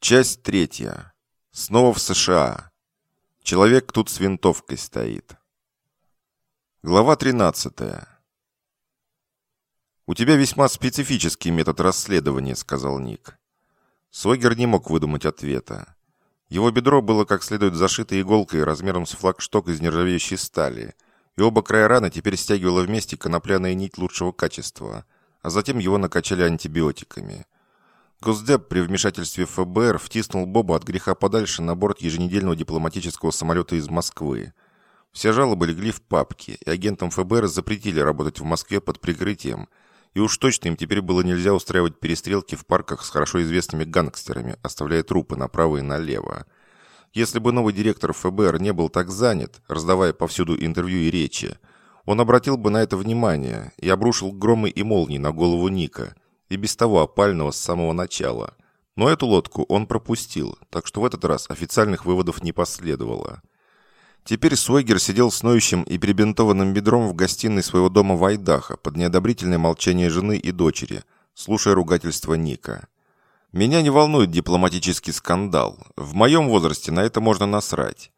Часть третья. Снова в США. Человек тут с винтовкой стоит. Глава 13. «У тебя весьма специфический метод расследования», — сказал Ник. Сойгер не мог выдумать ответа. Его бедро было как следует зашито иголкой размером с флагшток из нержавеющей стали, и оба края раны теперь стягивала вместе конопляная нить лучшего качества, а затем его накачали антибиотиками — Госдеп при вмешательстве ФБР втиснул Боба от греха подальше на борт еженедельного дипломатического самолета из Москвы. Все жалобы легли в папки, и агентам ФБР запретили работать в Москве под прикрытием, и уж точно им теперь было нельзя устраивать перестрелки в парках с хорошо известными гангстерами, оставляя трупы направо и налево. Если бы новый директор ФБР не был так занят, раздавая повсюду интервью и речи, он обратил бы на это внимание и обрушил громы и молнии на голову Ника – и без того опального с самого начала. Но эту лодку он пропустил, так что в этот раз официальных выводов не последовало. Теперь Суэгер сидел с ноющим и перебинтованным бедром в гостиной своего дома в Айдахо под неодобрительное молчание жены и дочери, слушая ругательство Ника. «Меня не волнует дипломатический скандал. В моем возрасте на это можно насрать.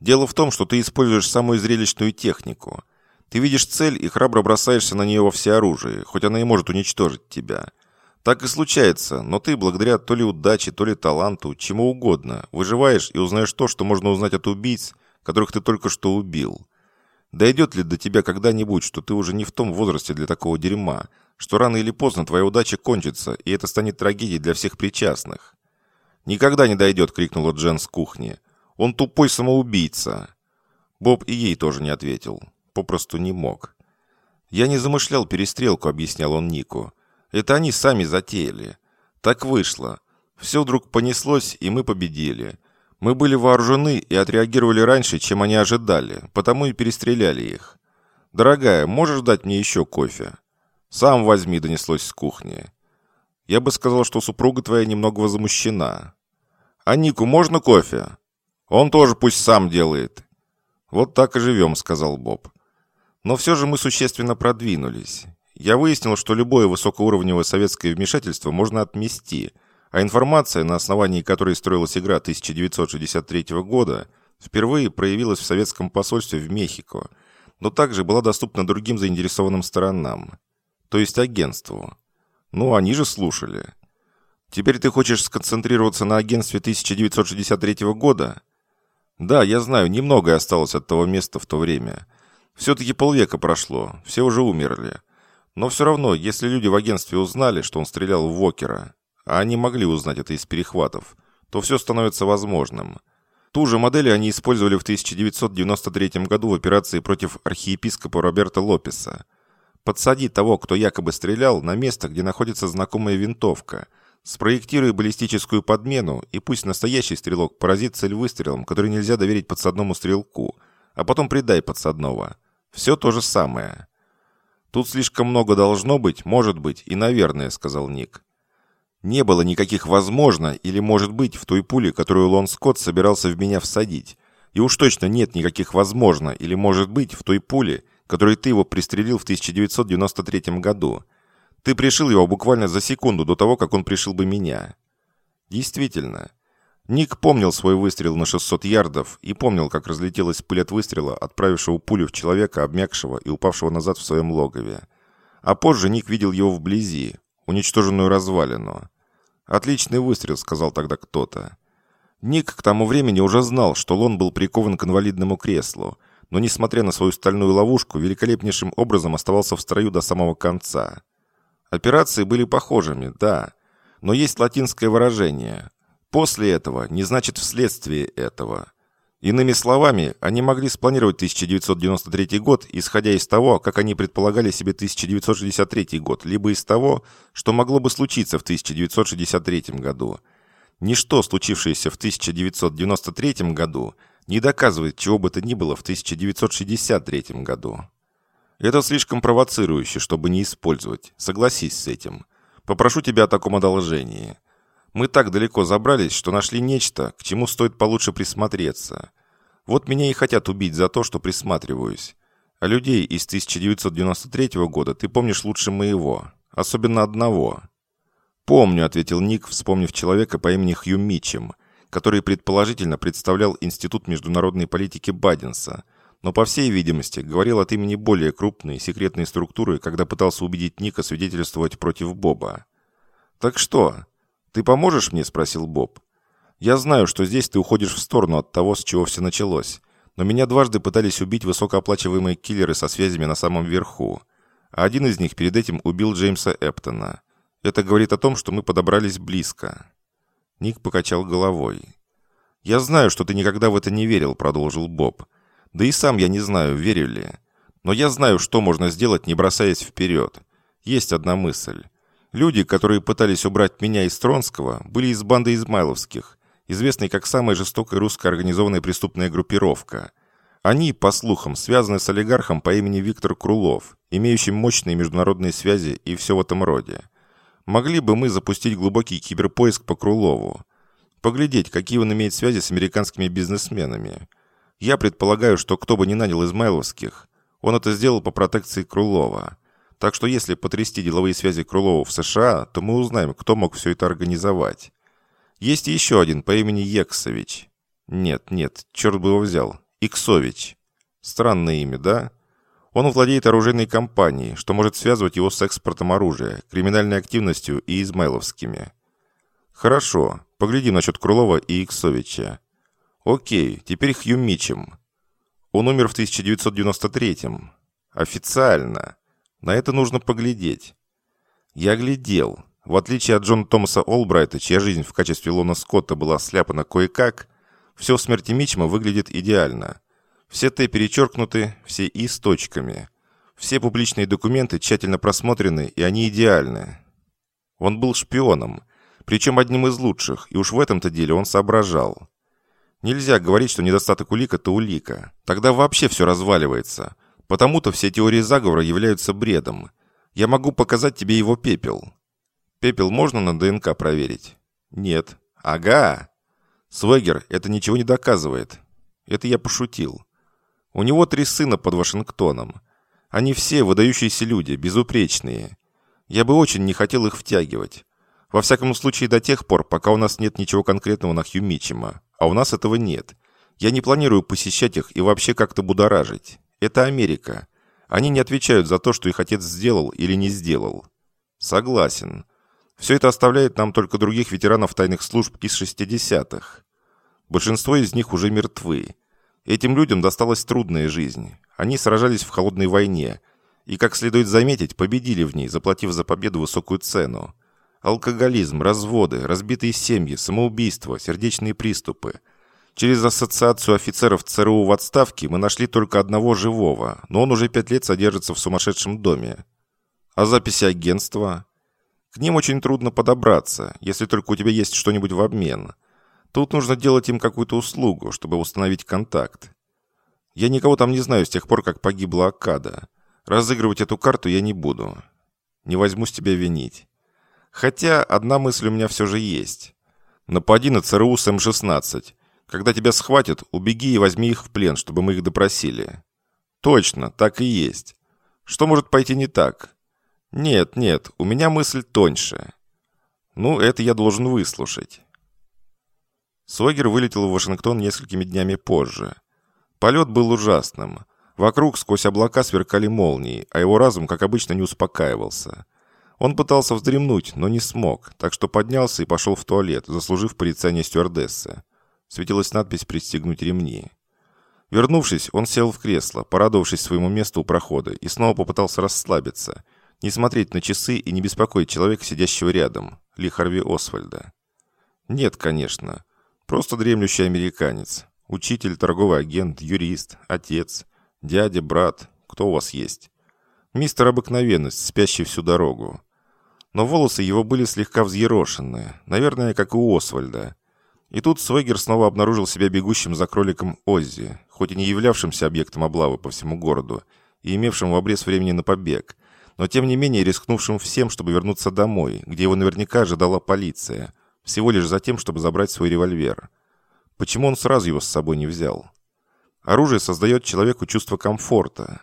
Дело в том, что ты используешь самую зрелищную технику. Ты видишь цель и храбро бросаешься на нее во всеоружие, хоть она и может уничтожить тебя. Так и случается, но ты, благодаря то ли удаче, то ли таланту, чему угодно, выживаешь и узнаешь то, что можно узнать от убийц, которых ты только что убил. Дойдет ли до тебя когда-нибудь, что ты уже не в том возрасте для такого дерьма, что рано или поздно твоя удача кончится, и это станет трагедией для всех причастных? «Никогда не дойдет!» — крикнула Джен с кухни. «Он тупой самоубийца!» Боб и ей тоже не ответил попросту не мог. «Я не замышлял перестрелку», — объяснял он Нику. «Это они сами затеяли. Так вышло. Все вдруг понеслось, и мы победили. Мы были вооружены и отреагировали раньше, чем они ожидали, потому и перестреляли их. Дорогая, можешь дать мне еще кофе?» «Сам возьми», — донеслось с кухни. «Я бы сказал, что супруга твоя немного возмущена». «А Нику можно кофе?» «Он тоже пусть сам делает». «Вот так и живем», — сказал Боб. Но все же мы существенно продвинулись. Я выяснил, что любое высокоуровневое советское вмешательство можно отмести, а информация, на основании которой строилась игра 1963 года, впервые проявилась в советском посольстве в Мехико, но также была доступна другим заинтересованным сторонам, то есть агентству. Ну, они же слушали. Теперь ты хочешь сконцентрироваться на агентстве 1963 года? Да, я знаю, немногое осталось от того места в то время – все-таки полвека прошло, все уже умерли. Но все равно, если люди в агентстве узнали, что он стрелял в Вокера, а они могли узнать это из перехватов, то все становится возможным. Ту же модель они использовали в 1993 году в операции против архиепископа Роберта Лопеса. Подсади того, кто якобы стрелял, на место, где находится знакомая винтовка. Спроектируй баллистическую подмену, и пусть настоящий стрелок поразит цель выстрелом, который нельзя доверить подсадному стрелку, а потом придай подсадного. Все то же самое. Тут слишком много должно быть, может быть и наверное, сказал Ник. Не было никаких возможно или может быть в той пуле, которую Лон Скотт собирался в меня всадить. И уж точно нет никаких возможно или может быть в той пуле, которой ты его пристрелил в 1993 году. Ты пришил его буквально за секунду до того, как он пришил бы меня. Действительно, Ник помнил свой выстрел на 600 ярдов и помнил, как разлетелась пыль от выстрела, отправившего пулю в человека, обмякшего и упавшего назад в своем логове. А позже Ник видел его вблизи, уничтоженную развалину. «Отличный выстрел», — сказал тогда кто-то. Ник к тому времени уже знал, что Лон был прикован к инвалидному креслу, но, несмотря на свою стальную ловушку, великолепнейшим образом оставался в строю до самого конца. Операции были похожими, да, но есть латинское выражение После этого не значит вследствие этого. Иными словами, они могли спланировать 1993 год, исходя из того, как они предполагали себе 1963 год, либо из того, что могло бы случиться в 1963 году. Ничто, случившееся в 1993 году, не доказывает чего бы то ни было в 1963 году. Это слишком провоцирующе, чтобы не использовать. Согласись с этим. Попрошу тебя о таком одолжении. Мы так далеко забрались, что нашли нечто, к чему стоит получше присмотреться. Вот меня и хотят убить за то, что присматриваюсь. А людей из 1993 года ты помнишь лучше моего. Особенно одного. «Помню», — ответил Ник, вспомнив человека по имени Хью Митчем, который предположительно представлял Институт международной политики Баденса, но, по всей видимости, говорил от имени более крупной секретной структуры, когда пытался убедить Ника свидетельствовать против Боба. «Так что? Ты поможешь мне?» — спросил Боб. «Я знаю, что здесь ты уходишь в сторону от того, с чего все началось, но меня дважды пытались убить высокооплачиваемые киллеры со связями на самом верху, а один из них перед этим убил Джеймса Эптона. Это говорит о том, что мы подобрались близко». Ник покачал головой. «Я знаю, что ты никогда в это не верил», — продолжил Боб. «Да и сам я не знаю, верю ли. Но я знаю, что можно сделать, не бросаясь вперед. Есть одна мысль. Люди, которые пытались убрать меня из Тронского, были из банды Измайловских, известной как самая жестокая русская организованная преступная группировка. Они, по слухам, связаны с олигархом по имени Виктор Крулов, имеющим мощные международные связи и все в этом роде. Могли бы мы запустить глубокий киберпоиск по Крулову? Поглядеть, какие он имеет связи с американскими бизнесменами. Я предполагаю, что кто бы ни нанял Измайловских, он это сделал по протекции Крулова. Так что если потрясти деловые связи Крулова в США, то мы узнаем, кто мог все это организовать. Есть еще один по имени Ексович. Нет, нет, черт бы его взял. Иксович. Странное имя, да? Он владеет оружейной компанией, что может связывать его с экспортом оружия, криминальной активностью и измайловскими. Хорошо, поглядим насчет Крулова и Иксовича. Окей, теперь Хью Мичем. Он умер в 1993-м. Официально. На это нужно поглядеть. Я глядел. В отличие от Джона Томаса Олбрайта, чья жизнь в качестве Лона Скотта была сляпана кое-как, все в смерти Мичма выглядит идеально. Все «Т» перечеркнуты, все «И» с точками. Все публичные документы тщательно просмотрены, и они идеальны. Он был шпионом, причем одним из лучших, и уж в этом-то деле он соображал. Нельзя говорить, что недостаток улик – это улика. Тогда вообще все разваливается. Потому-то все теории заговора являются бредом. Я могу показать тебе его пепел. Пепел можно на ДНК проверить? Нет. Ага. Свегер, это ничего не доказывает. Это я пошутил. У него три сына под Вашингтоном. Они все выдающиеся люди, безупречные. Я бы очень не хотел их втягивать. Во всяком случае, до тех пор, пока у нас нет ничего конкретного на Хью Митчема. А у нас этого нет. Я не планирую посещать их и вообще как-то будоражить. Это Америка. Они не отвечают за то, что их отец сделал или не сделал. Согласен. Все это оставляет нам только других ветеранов тайных служб из 60-х. Большинство из них уже мертвы. Этим людям досталась трудная жизнь. Они сражались в холодной войне и, как следует заметить, победили в ней, заплатив за победу высокую цену. Алкоголизм, разводы, разбитые семьи, самоубийства, сердечные приступы. Через ассоциацию офицеров ЦРУ в отставке мы нашли только одного живого, но он уже пять лет содержится в сумасшедшем доме. А записи агентства? К ним очень трудно подобраться, если только у тебя есть что-нибудь в обмен. Тут нужно делать им какую-то услугу, чтобы установить контакт. Я никого там не знаю с тех пор, как погибла Акада. Разыгрывать эту карту я не буду. Не возьмусь тебя винить. Хотя одна мысль у меня все же есть. Напади на ЦРУ с М-16. Когда тебя схватят, убеги и возьми их в плен, чтобы мы их допросили. Точно, так и есть. Что может пойти не так? «Нет, нет, у меня мысль тоньше. Ну, это я должен выслушать». Согер вылетел в Вашингтон несколькими днями позже. Полет был ужасным. Вокруг сквозь облака сверкали молнии, а его разум, как обычно, не успокаивался. Он пытался вздремнуть, но не смог, так что поднялся и пошел в туалет, заслужив порицание стюардессы. Светилась надпись «Пристегнуть ремни». Вернувшись, он сел в кресло, порадовавшись своему месту у прохода, и снова попытался расслабиться – не смотреть на часы и не беспокоить человека, сидящего рядом, Ли Харви Освальда. Нет, конечно. Просто дремлющий американец. Учитель, торговый агент, юрист, отец, дядя, брат. Кто у вас есть? Мистер Обыкновенность, спящий всю дорогу. Но волосы его были слегка взъерошены, наверное, как у Освальда. И тут Свегер снова обнаружил себя бегущим за кроликом Оззи, хоть и не являвшимся объектом облавы по всему городу, и имевшим в обрез времени на побег – но тем не менее рискнувшим всем, чтобы вернуться домой, где его наверняка ожидала полиция, всего лишь за тем, чтобы забрать свой револьвер. Почему он сразу его с собой не взял? Оружие создает человеку чувство комфорта.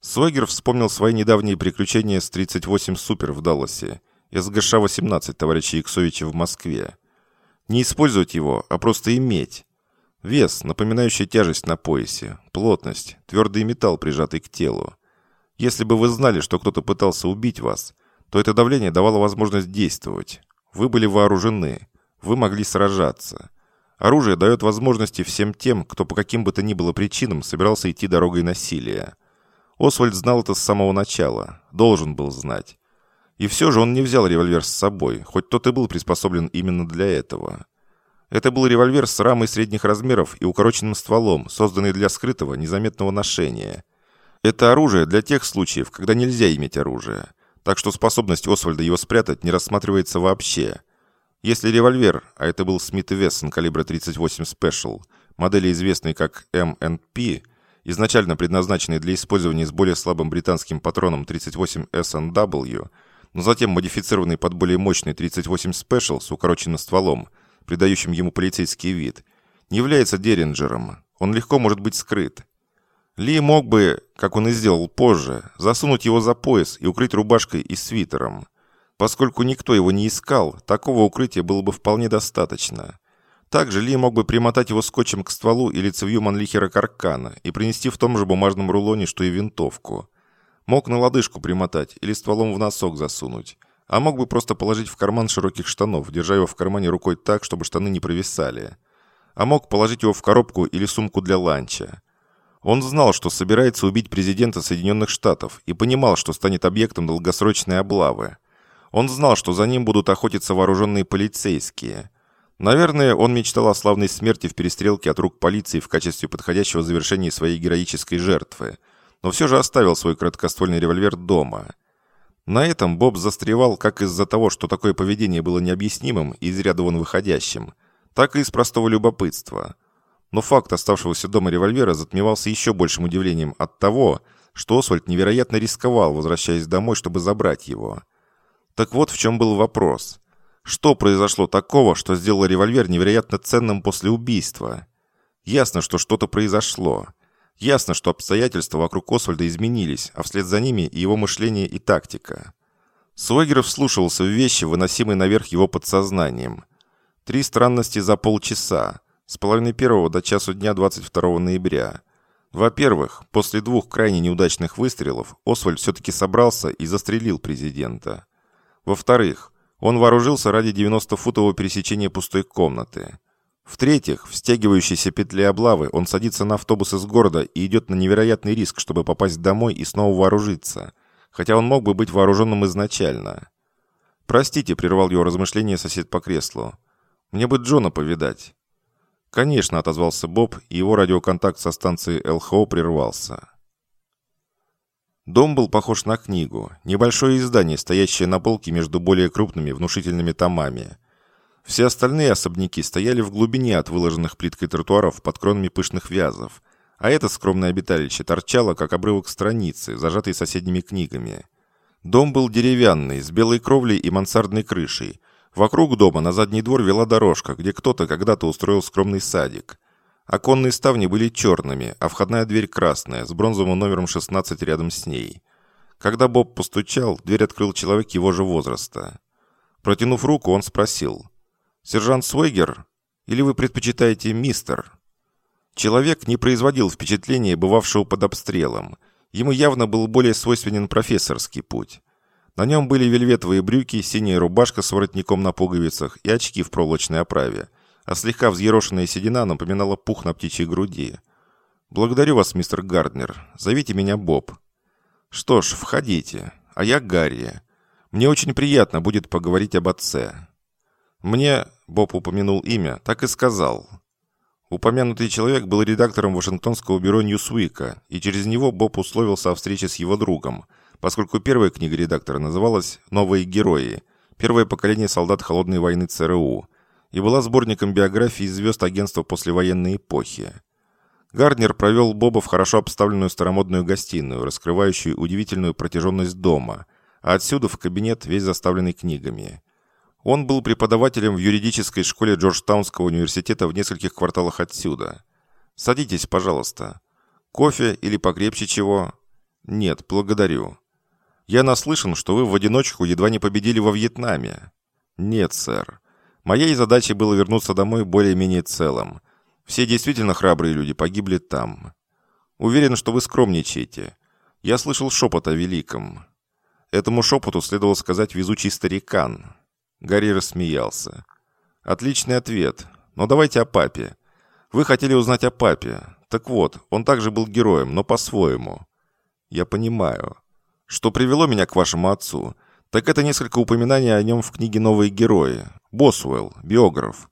Сойгер вспомнил свои недавние приключения с 38 Супер в Далласе СГШ-18 товарища Иксовича в Москве. Не использовать его, а просто иметь. Вес, напоминающий тяжесть на поясе, плотность, твердый металл, прижатый к телу. Если бы вы знали, что кто-то пытался убить вас, то это давление давало возможность действовать. Вы были вооружены, вы могли сражаться. Оружие дает возможности всем тем, кто по каким бы то ни было причинам собирался идти дорогой насилия. Освальд знал это с самого начала, должен был знать. И все же он не взял револьвер с собой, хоть тот и был приспособлен именно для этого. Это был револьвер с рамой средних размеров и укороченным стволом, созданный для скрытого, незаметного ношения. Это оружие для тех случаев, когда нельзя иметь оружие. Так что способность Освальда его спрятать не рассматривается вообще. Если револьвер, а это был Смит Вессон калибра 38 Special, модели известной как M&P, изначально предназначенный для использования с более слабым британским патроном 38 SNW, но затем модифицированный под более мощный 38 Special с укороченным стволом, придающим ему полицейский вид, не является Деринджером. Он легко может быть скрыт. Ли мог бы, как он и сделал позже, засунуть его за пояс и укрыть рубашкой и свитером. Поскольку никто его не искал, такого укрытия было бы вполне достаточно. Также Ли мог бы примотать его скотчем к стволу или цевью Манлихера Каркана и принести в том же бумажном рулоне, что и винтовку. Мог на лодыжку примотать или стволом в носок засунуть. А мог бы просто положить в карман широких штанов, держа его в кармане рукой так, чтобы штаны не провисали. А мог положить его в коробку или сумку для ланча. Он знал, что собирается убить президента Соединенных Штатов и понимал, что станет объектом долгосрочной облавы. Он знал, что за ним будут охотиться вооруженные полицейские. Наверное, он мечтал о славной смерти в перестрелке от рук полиции в качестве подходящего завершения своей героической жертвы, но все же оставил свой краткоствольный револьвер дома. На этом Боб застревал как из-за того, что такое поведение было необъяснимым и из ряда вон выходящим, так и из простого любопытства – но факт оставшегося дома револьвера затмевался еще большим удивлением от того, что Освальд невероятно рисковал, возвращаясь домой, чтобы забрать его. Так вот в чем был вопрос. Что произошло такого, что сделало револьвер невероятно ценным после убийства? Ясно, что что-то произошло. Ясно, что обстоятельства вокруг Освальда изменились, а вслед за ними и его мышление и тактика. Суэгеров вслушивался в вещи, выносимые наверх его подсознанием. Три странности за полчаса – с половины первого до часу дня 22 ноября. Во-первых, после двух крайне неудачных выстрелов Освальд все-таки собрался и застрелил президента. Во-вторых, он вооружился ради 90-футового пересечения пустой комнаты. В-третьих, в стягивающейся петле облавы он садится на автобус из города и идет на невероятный риск, чтобы попасть домой и снова вооружиться, хотя он мог бы быть вооруженным изначально. «Простите», — прервал его размышления сосед по креслу. «Мне бы Джона повидать». «Конечно», — отозвался Боб, и его радиоконтакт со станцией ЛХО прервался. Дом был похож на книгу, небольшое издание, стоящее на полке между более крупными внушительными томами. Все остальные особняки стояли в глубине от выложенных плиткой тротуаров под кронами пышных вязов, а это скромное обиталище торчало, как обрывок страницы, зажатой соседними книгами. Дом был деревянный, с белой кровлей и мансардной крышей, Вокруг дома на задний двор вела дорожка, где кто-то когда-то устроил скромный садик. Оконные ставни были черными, а входная дверь красная, с бронзовым номером 16 рядом с ней. Когда Боб постучал, дверь открыл человек его же возраста. Протянув руку, он спросил. «Сержант Свейгер? Или вы предпочитаете мистер?» Человек не производил впечатления бывавшего под обстрелом. Ему явно был более свойственен профессорский путь. На нем были вельветовые брюки, синяя рубашка с воротником на пуговицах и очки в проволочной оправе, а слегка взъерошенная седина напоминала пух на птичьей груди. «Благодарю вас, мистер Гарднер. Зовите меня Боб». «Что ж, входите. А я Гарри. Мне очень приятно будет поговорить об отце». «Мне...» — Боб упомянул имя, так и сказал. Упомянутый человек был редактором Вашингтонского бюро «Ньюсвика», и через него Боб условился о встрече с его другом — поскольку первая книга редактора называлась «Новые герои. Первое поколение солдат холодной войны ЦРУ» и была сборником биографий звезд агентства послевоенной эпохи. Гарднер провел Боба в хорошо обставленную старомодную гостиную, раскрывающую удивительную протяженность дома, а отсюда в кабинет, весь заставленный книгами. Он был преподавателем в юридической школе Джорджтаунского университета в нескольких кварталах отсюда. «Садитесь, пожалуйста. Кофе или покрепче чего?» «Нет, благодарю. Я наслышан, что вы в одиночку едва не победили во Вьетнаме. Нет, сэр. Моей задачей было вернуться домой более-менее целым. Все действительно храбрые люди погибли там. Уверен, что вы скромничаете. Я слышал шепот о великом. Этому шепоту следовало сказать «везучий старикан». Гарри рассмеялся. «Отличный ответ. Но давайте о папе. Вы хотели узнать о папе. Так вот, он также был героем, но по-своему. Я понимаю. Что привело меня к вашему отцу, так это несколько упоминаний о нем в книге «Новые герои». Босуэлл, биограф.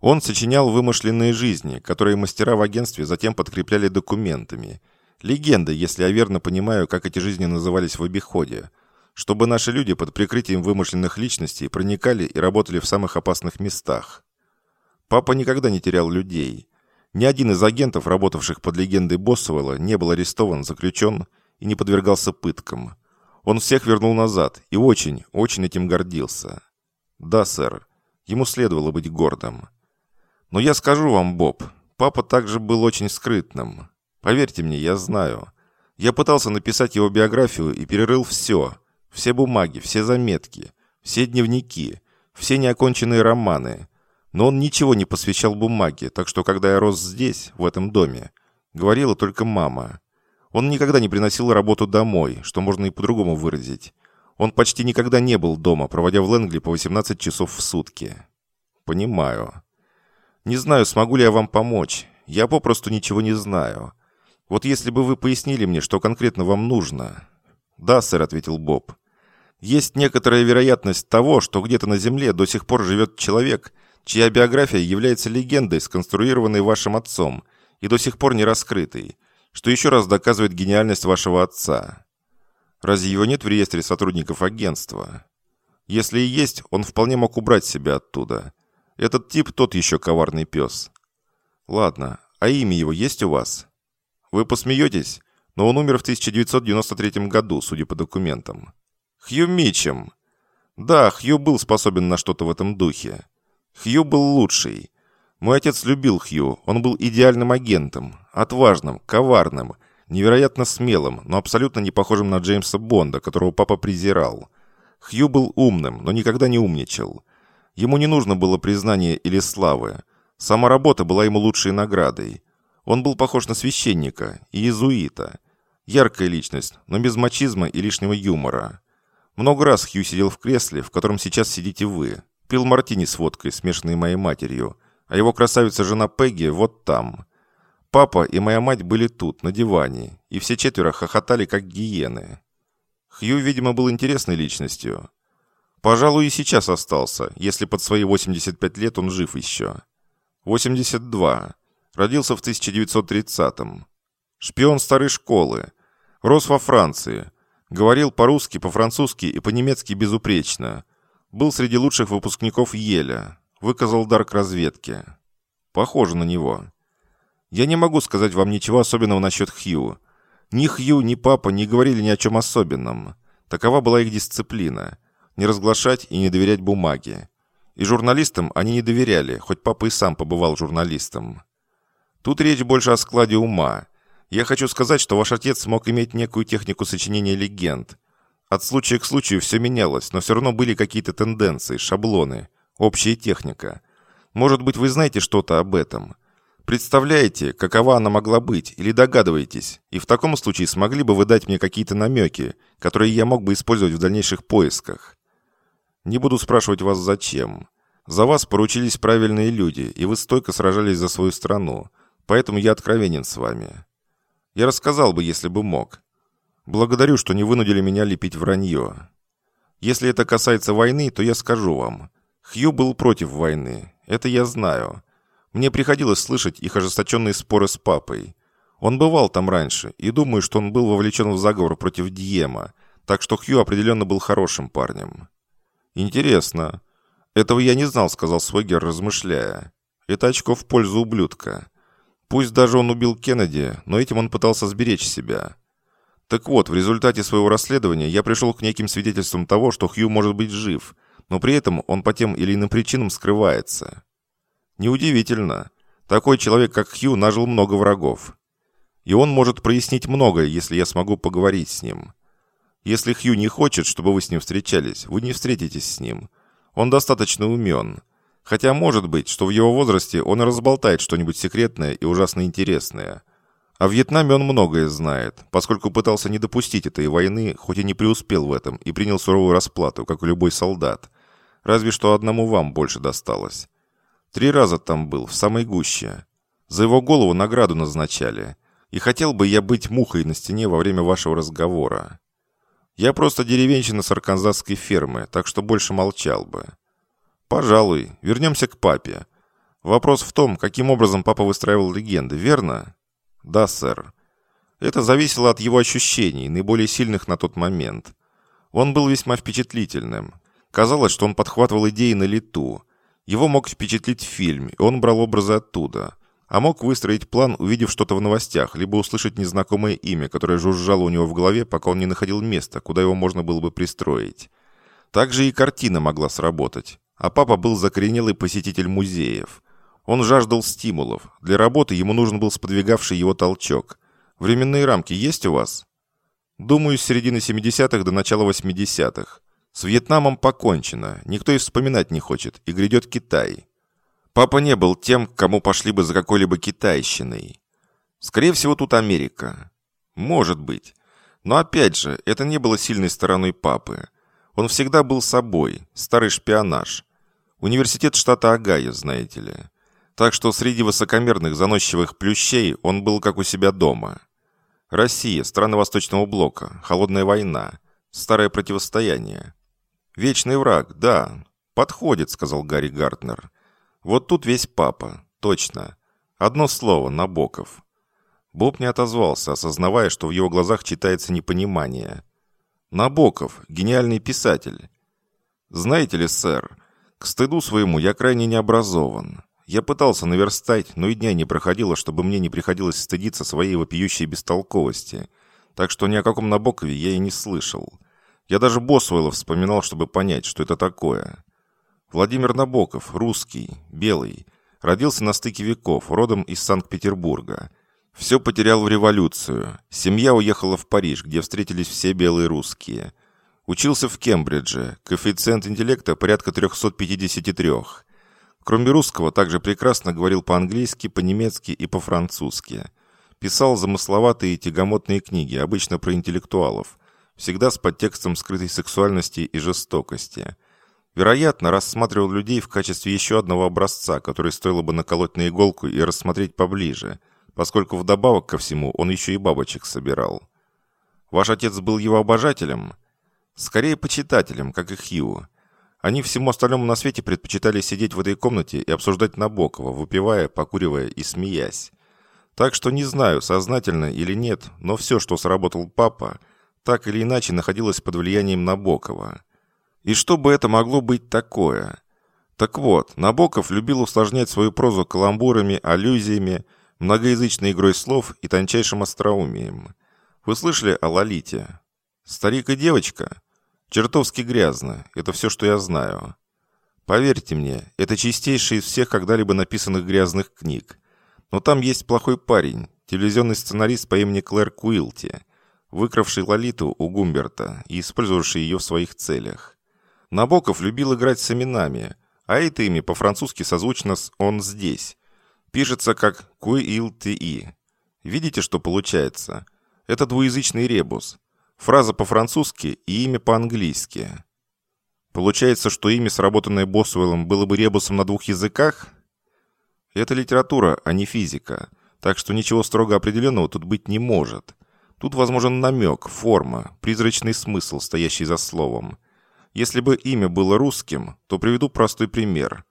Он сочинял вымышленные жизни, которые мастера в агентстве затем подкрепляли документами. Легенды, если я верно понимаю, как эти жизни назывались в обиходе. Чтобы наши люди под прикрытием вымышленных личностей проникали и работали в самых опасных местах. Папа никогда не терял людей. Ни один из агентов, работавших под легендой Боссуэлла, не был арестован, заключен и не подвергался пыткам. Он всех вернул назад и очень, очень этим гордился. Да, сэр, ему следовало быть гордым. Но я скажу вам, Боб, папа также был очень скрытным. Поверьте мне, я знаю. Я пытался написать его биографию и перерыл все. Все бумаги, все заметки, все дневники, все неоконченные романы. Но он ничего не посвящал бумаге, так что когда я рос здесь, в этом доме, говорила только мама. Он никогда не приносил работу домой, что можно и по-другому выразить. Он почти никогда не был дома, проводя в Лэнгли по 18 часов в сутки. Понимаю. Не знаю, смогу ли я вам помочь. Я попросту ничего не знаю. Вот если бы вы пояснили мне, что конкретно вам нужно. Да, сэр, ответил Боб. Есть некоторая вероятность того, что где-то на Земле до сих пор живет человек, чья биография является легендой, сконструированной вашим отцом, и до сих пор не раскрытой что еще раз доказывает гениальность вашего отца. Разве его нет в реестре сотрудников агентства? Если и есть, он вполне мог убрать себя оттуда. Этот тип тот еще коварный пес. Ладно, а имя его есть у вас? Вы посмеетесь, но он умер в 1993 году, судя по документам. Хью Мичем. Да, Хью был способен на что-то в этом духе. Хью был лучший. Мой отец любил Хью, он был идеальным агентом, отважным, коварным, невероятно смелым, но абсолютно не похожим на Джеймса Бонда, которого папа презирал. Хью был умным, но никогда не умничал. Ему не нужно было признания или славы. Сама работа была ему лучшей наградой. Он был похож на священника и иезуита. Яркая личность, но без мачизма и лишнего юмора. Много раз Хью сидел в кресле, в котором сейчас сидите вы. Пил мартини с водкой, смешанной моей матерью – а его красавица-жена Пегги вот там. Папа и моя мать были тут, на диване, и все четверо хохотали, как гиены. Хью, видимо, был интересной личностью. Пожалуй, и сейчас остался, если под свои 85 лет он жив еще. 82. Родился в 1930-м. Шпион старой школы. Рос во Франции. Говорил по-русски, по-французски и по-немецки безупречно. Был среди лучших выпускников Еля выказал дар к разведке. Похоже на него. Я не могу сказать вам ничего особенного насчет Хью. Ни Хью, ни папа не говорили ни о чем особенном. Такова была их дисциплина. Не разглашать и не доверять бумаге. И журналистам они не доверяли, хоть папа и сам побывал журналистом. Тут речь больше о складе ума. Я хочу сказать, что ваш отец смог иметь некую технику сочинения легенд. От случая к случаю все менялось, но все равно были какие-то тенденции, шаблоны – Общая техника. Может быть, вы знаете что-то об этом. Представляете, какова она могла быть, или догадываетесь, и в таком случае смогли бы вы дать мне какие-то намеки, которые я мог бы использовать в дальнейших поисках. Не буду спрашивать вас зачем. За вас поручились правильные люди, и вы стойко сражались за свою страну, поэтому я откровенен с вами. Я рассказал бы, если бы мог. Благодарю, что не вынудили меня лепить вранье. Если это касается войны, то я скажу вам – Хью был против войны. Это я знаю. Мне приходилось слышать их ожесточенные споры с папой. Он бывал там раньше, и думаю, что он был вовлечен в заговор против Диема, так что Хью определенно был хорошим парнем. «Интересно. Этого я не знал», — сказал Свегер, размышляя. «Это очко в пользу ублюдка. Пусть даже он убил Кеннеди, но этим он пытался сберечь себя. Так вот, в результате своего расследования я пришел к неким свидетельствам того, что Хью может быть жив, но при этом он по тем или иным причинам скрывается. Неудивительно. Такой человек, как Хью, нажил много врагов. И он может прояснить многое, если я смогу поговорить с ним. Если Хью не хочет, чтобы вы с ним встречались, вы не встретитесь с ним. Он достаточно умен. Хотя может быть, что в его возрасте он и разболтает что-нибудь секретное и ужасно интересное. О Вьетнаме он многое знает, поскольку пытался не допустить этой войны, хоть и не преуспел в этом, и принял суровую расплату, как и любой солдат. Разве что одному вам больше досталось. Три раза там был, в самой гуще. За его голову награду назначали. И хотел бы я быть мухой на стене во время вашего разговора. Я просто деревенщина с арканзасской фермы, так что больше молчал бы. Пожалуй, вернемся к папе. Вопрос в том, каким образом папа выстраивал легенды, верно? Да, сэр. Это зависело от его ощущений, наиболее сильных на тот момент. Он был весьма впечатлительным. Казалось, что он подхватывал идеи на лету. Его мог впечатлить фильм, и он брал образы оттуда. А мог выстроить план, увидев что-то в новостях, либо услышать незнакомое имя, которое жужжало у него в голове, пока он не находил места, куда его можно было бы пристроить. Также и картина могла сработать. А папа был закоренелый посетитель музеев. Он жаждал стимулов. Для работы ему нужен был сподвигавший его толчок. Временные рамки есть у вас? Думаю, с середины 70-х до начала 80-х. С Вьетнамом покончено. Никто и вспоминать не хочет. И грядет Китай. Папа не был тем, кому пошли бы за какой-либо китайщиной. Скорее всего, тут Америка. Может быть. Но опять же, это не было сильной стороной папы. Он всегда был собой, старый шпионаж. Университет штата Огайо, знаете ли. Так что среди высокомерных заносчивых плющей он был как у себя дома. Россия, страны Восточного Блока, холодная война, старое противостояние. Вечный враг, да. Подходит, сказал Гарри Гартнер. Вот тут весь папа, точно. Одно слово, Набоков. Боб не отозвался, осознавая, что в его глазах читается непонимание. Набоков, гениальный писатель. Знаете ли, сэр, к стыду своему я крайне не образован. Я пытался наверстать, но и дня не проходило, чтобы мне не приходилось стыдиться своей вопиющей бестолковости. Так что ни о каком Набокове я и не слышал. Я даже Босуэлла вспоминал, чтобы понять, что это такое. Владимир Набоков, русский, белый, родился на стыке веков, родом из Санкт-Петербурга. Все потерял в революцию. Семья уехала в Париж, где встретились все белые русские. Учился в Кембридже, коэффициент интеллекта порядка 353. Кроме русского, также прекрасно говорил по-английски, по-немецки и по-французски. Писал замысловатые и тягомотные книги, обычно про интеллектуалов, всегда с подтекстом скрытой сексуальности и жестокости. Вероятно, рассматривал людей в качестве еще одного образца, который стоило бы наколоть на иголку и рассмотреть поближе, поскольку вдобавок ко всему он еще и бабочек собирал. Ваш отец был его обожателем? Скорее, почитателем, как и Хью. Они всему остальному на свете предпочитали сидеть в этой комнате и обсуждать Набокова, выпивая, покуривая и смеясь. Так что не знаю, сознательно или нет, но все, что сработал папа, так или иначе находилось под влиянием Набокова. И что бы это могло быть такое? Так вот, Набоков любил усложнять свою прозу каламбурами, аллюзиями, многоязычной игрой слов и тончайшим остроумием. Вы слышали о Лолите? Старик и девочка? Чертовски грязно. Это все, что я знаю. Поверьте мне, это чистейший из всех когда-либо написанных грязных книг. Но там есть плохой парень, телевизионный сценарист по имени Клэр Куилти, выкравший Лолиту у Гумберта и использовавший ее в своих целях. Набоков любил играть с именами, а это имя по-французски созвучно с «он здесь». Пишется как «Куилти». Видите, что получается? Это двуязычный ребус. Фраза по-французски и имя по-английски. Получается, что имя, сработанное Босуэллом, было бы ребусом на двух языках? Это литература, а не физика. Так что ничего строго определенного тут быть не может. Тут возможен намек, форма, призрачный смысл, стоящий за словом. Если бы имя было русским, то приведу простой пример.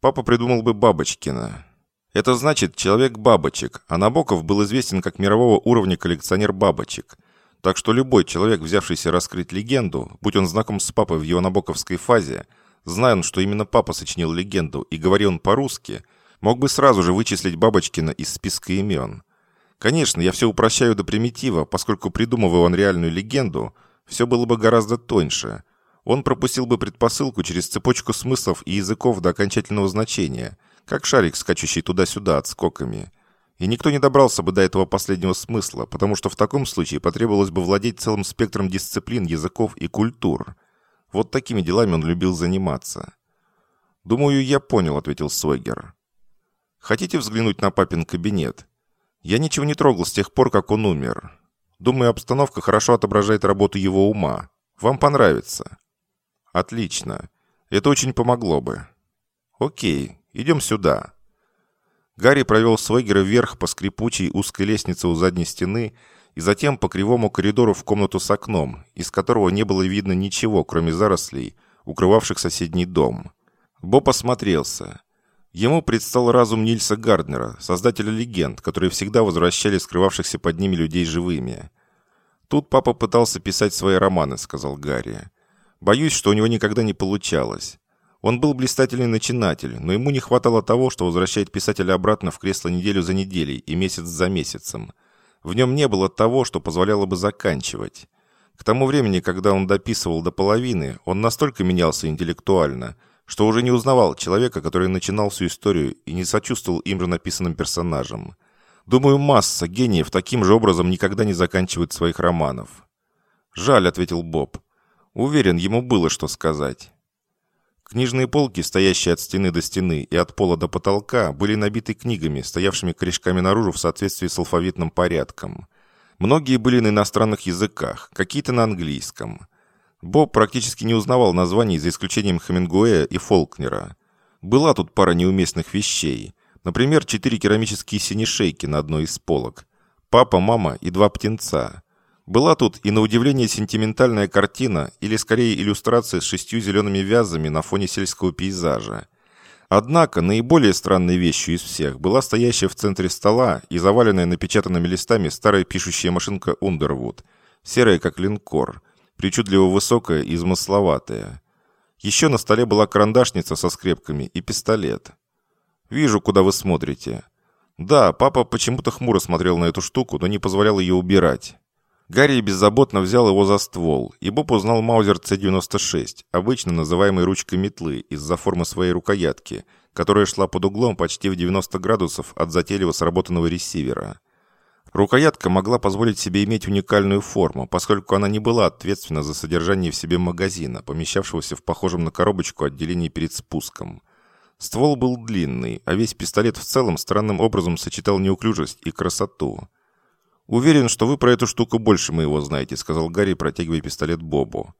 Папа придумал бы Бабочкина. Это значит «человек-бабочек», а Набоков был известен как мирового уровня коллекционер бабочек – так что любой человек, взявшийся раскрыть легенду, будь он знаком с папой в его набоковской фазе, зная он, что именно папа сочинил легенду и говорил он по-русски, мог бы сразу же вычислить Бабочкина из списка имен. Конечно, я все упрощаю до примитива, поскольку придумывая он реальную легенду, все было бы гораздо тоньше. Он пропустил бы предпосылку через цепочку смыслов и языков до окончательного значения, как шарик, скачущий туда-сюда отскоками. И никто не добрался бы до этого последнего смысла, потому что в таком случае потребовалось бы владеть целым спектром дисциплин, языков и культур. Вот такими делами он любил заниматься. «Думаю, я понял», — ответил Сойгер. «Хотите взглянуть на папин кабинет? Я ничего не трогал с тех пор, как он умер. Думаю, обстановка хорошо отображает работу его ума. Вам понравится». «Отлично. Это очень помогло бы». «Окей, идем сюда». Гарри провел Свегера вверх по скрипучей узкой лестнице у задней стены и затем по кривому коридору в комнату с окном, из которого не было видно ничего, кроме зарослей, укрывавших соседний дом. Боб осмотрелся. Ему предстал разум Нильса Гарднера, создателя легенд, которые всегда возвращали скрывавшихся под ними людей живыми. «Тут папа пытался писать свои романы», — сказал Гарри. «Боюсь, что у него никогда не получалось. Он был блистательный начинатель, но ему не хватало того, что возвращает писателя обратно в кресло неделю за неделей и месяц за месяцем. В нем не было того, что позволяло бы заканчивать. К тому времени, когда он дописывал до половины, он настолько менялся интеллектуально, что уже не узнавал человека, который начинал всю историю и не сочувствовал им же написанным персонажам. Думаю, масса гениев таким же образом никогда не заканчивает своих романов. «Жаль», — ответил Боб. «Уверен, ему было что сказать». Книжные полки, стоящие от стены до стены и от пола до потолка, были набиты книгами, стоявшими корешками наружу в соответствии с алфавитным порядком. Многие были на иностранных языках, какие-то на английском. Боб практически не узнавал названий, за исключением Хемингуэя и Фолкнера. Была тут пара неуместных вещей. Например, четыре керамические синешейки на одной из полок. Папа, мама и два птенца. Была тут и на удивление сентиментальная картина, или скорее иллюстрация с шестью зелеными вязами на фоне сельского пейзажа. Однако наиболее странной вещью из всех была стоящая в центре стола и заваленная напечатанными листами старая пишущая машинка Underwood, серая как линкор, причудливо высокая и измысловатая. Еще на столе была карандашница со скрепками и пистолет. «Вижу, куда вы смотрите». Да, папа почему-то хмуро смотрел на эту штуку, но не позволял ее убирать. Гарри беззаботно взял его за ствол, и Боб узнал Маузер С-96, обычно называемый ручкой метлы, из-за формы своей рукоятки, которая шла под углом почти в 90 градусов от затейливо сработанного ресивера. Рукоятка могла позволить себе иметь уникальную форму, поскольку она не была ответственна за содержание в себе магазина, помещавшегося в похожем на коробочку отделении перед спуском. Ствол был длинный, а весь пистолет в целом странным образом сочетал неуклюжесть и красоту. «Уверен, что вы про эту штуку больше моего знаете», — сказал Гарри, протягивая пистолет Бобу.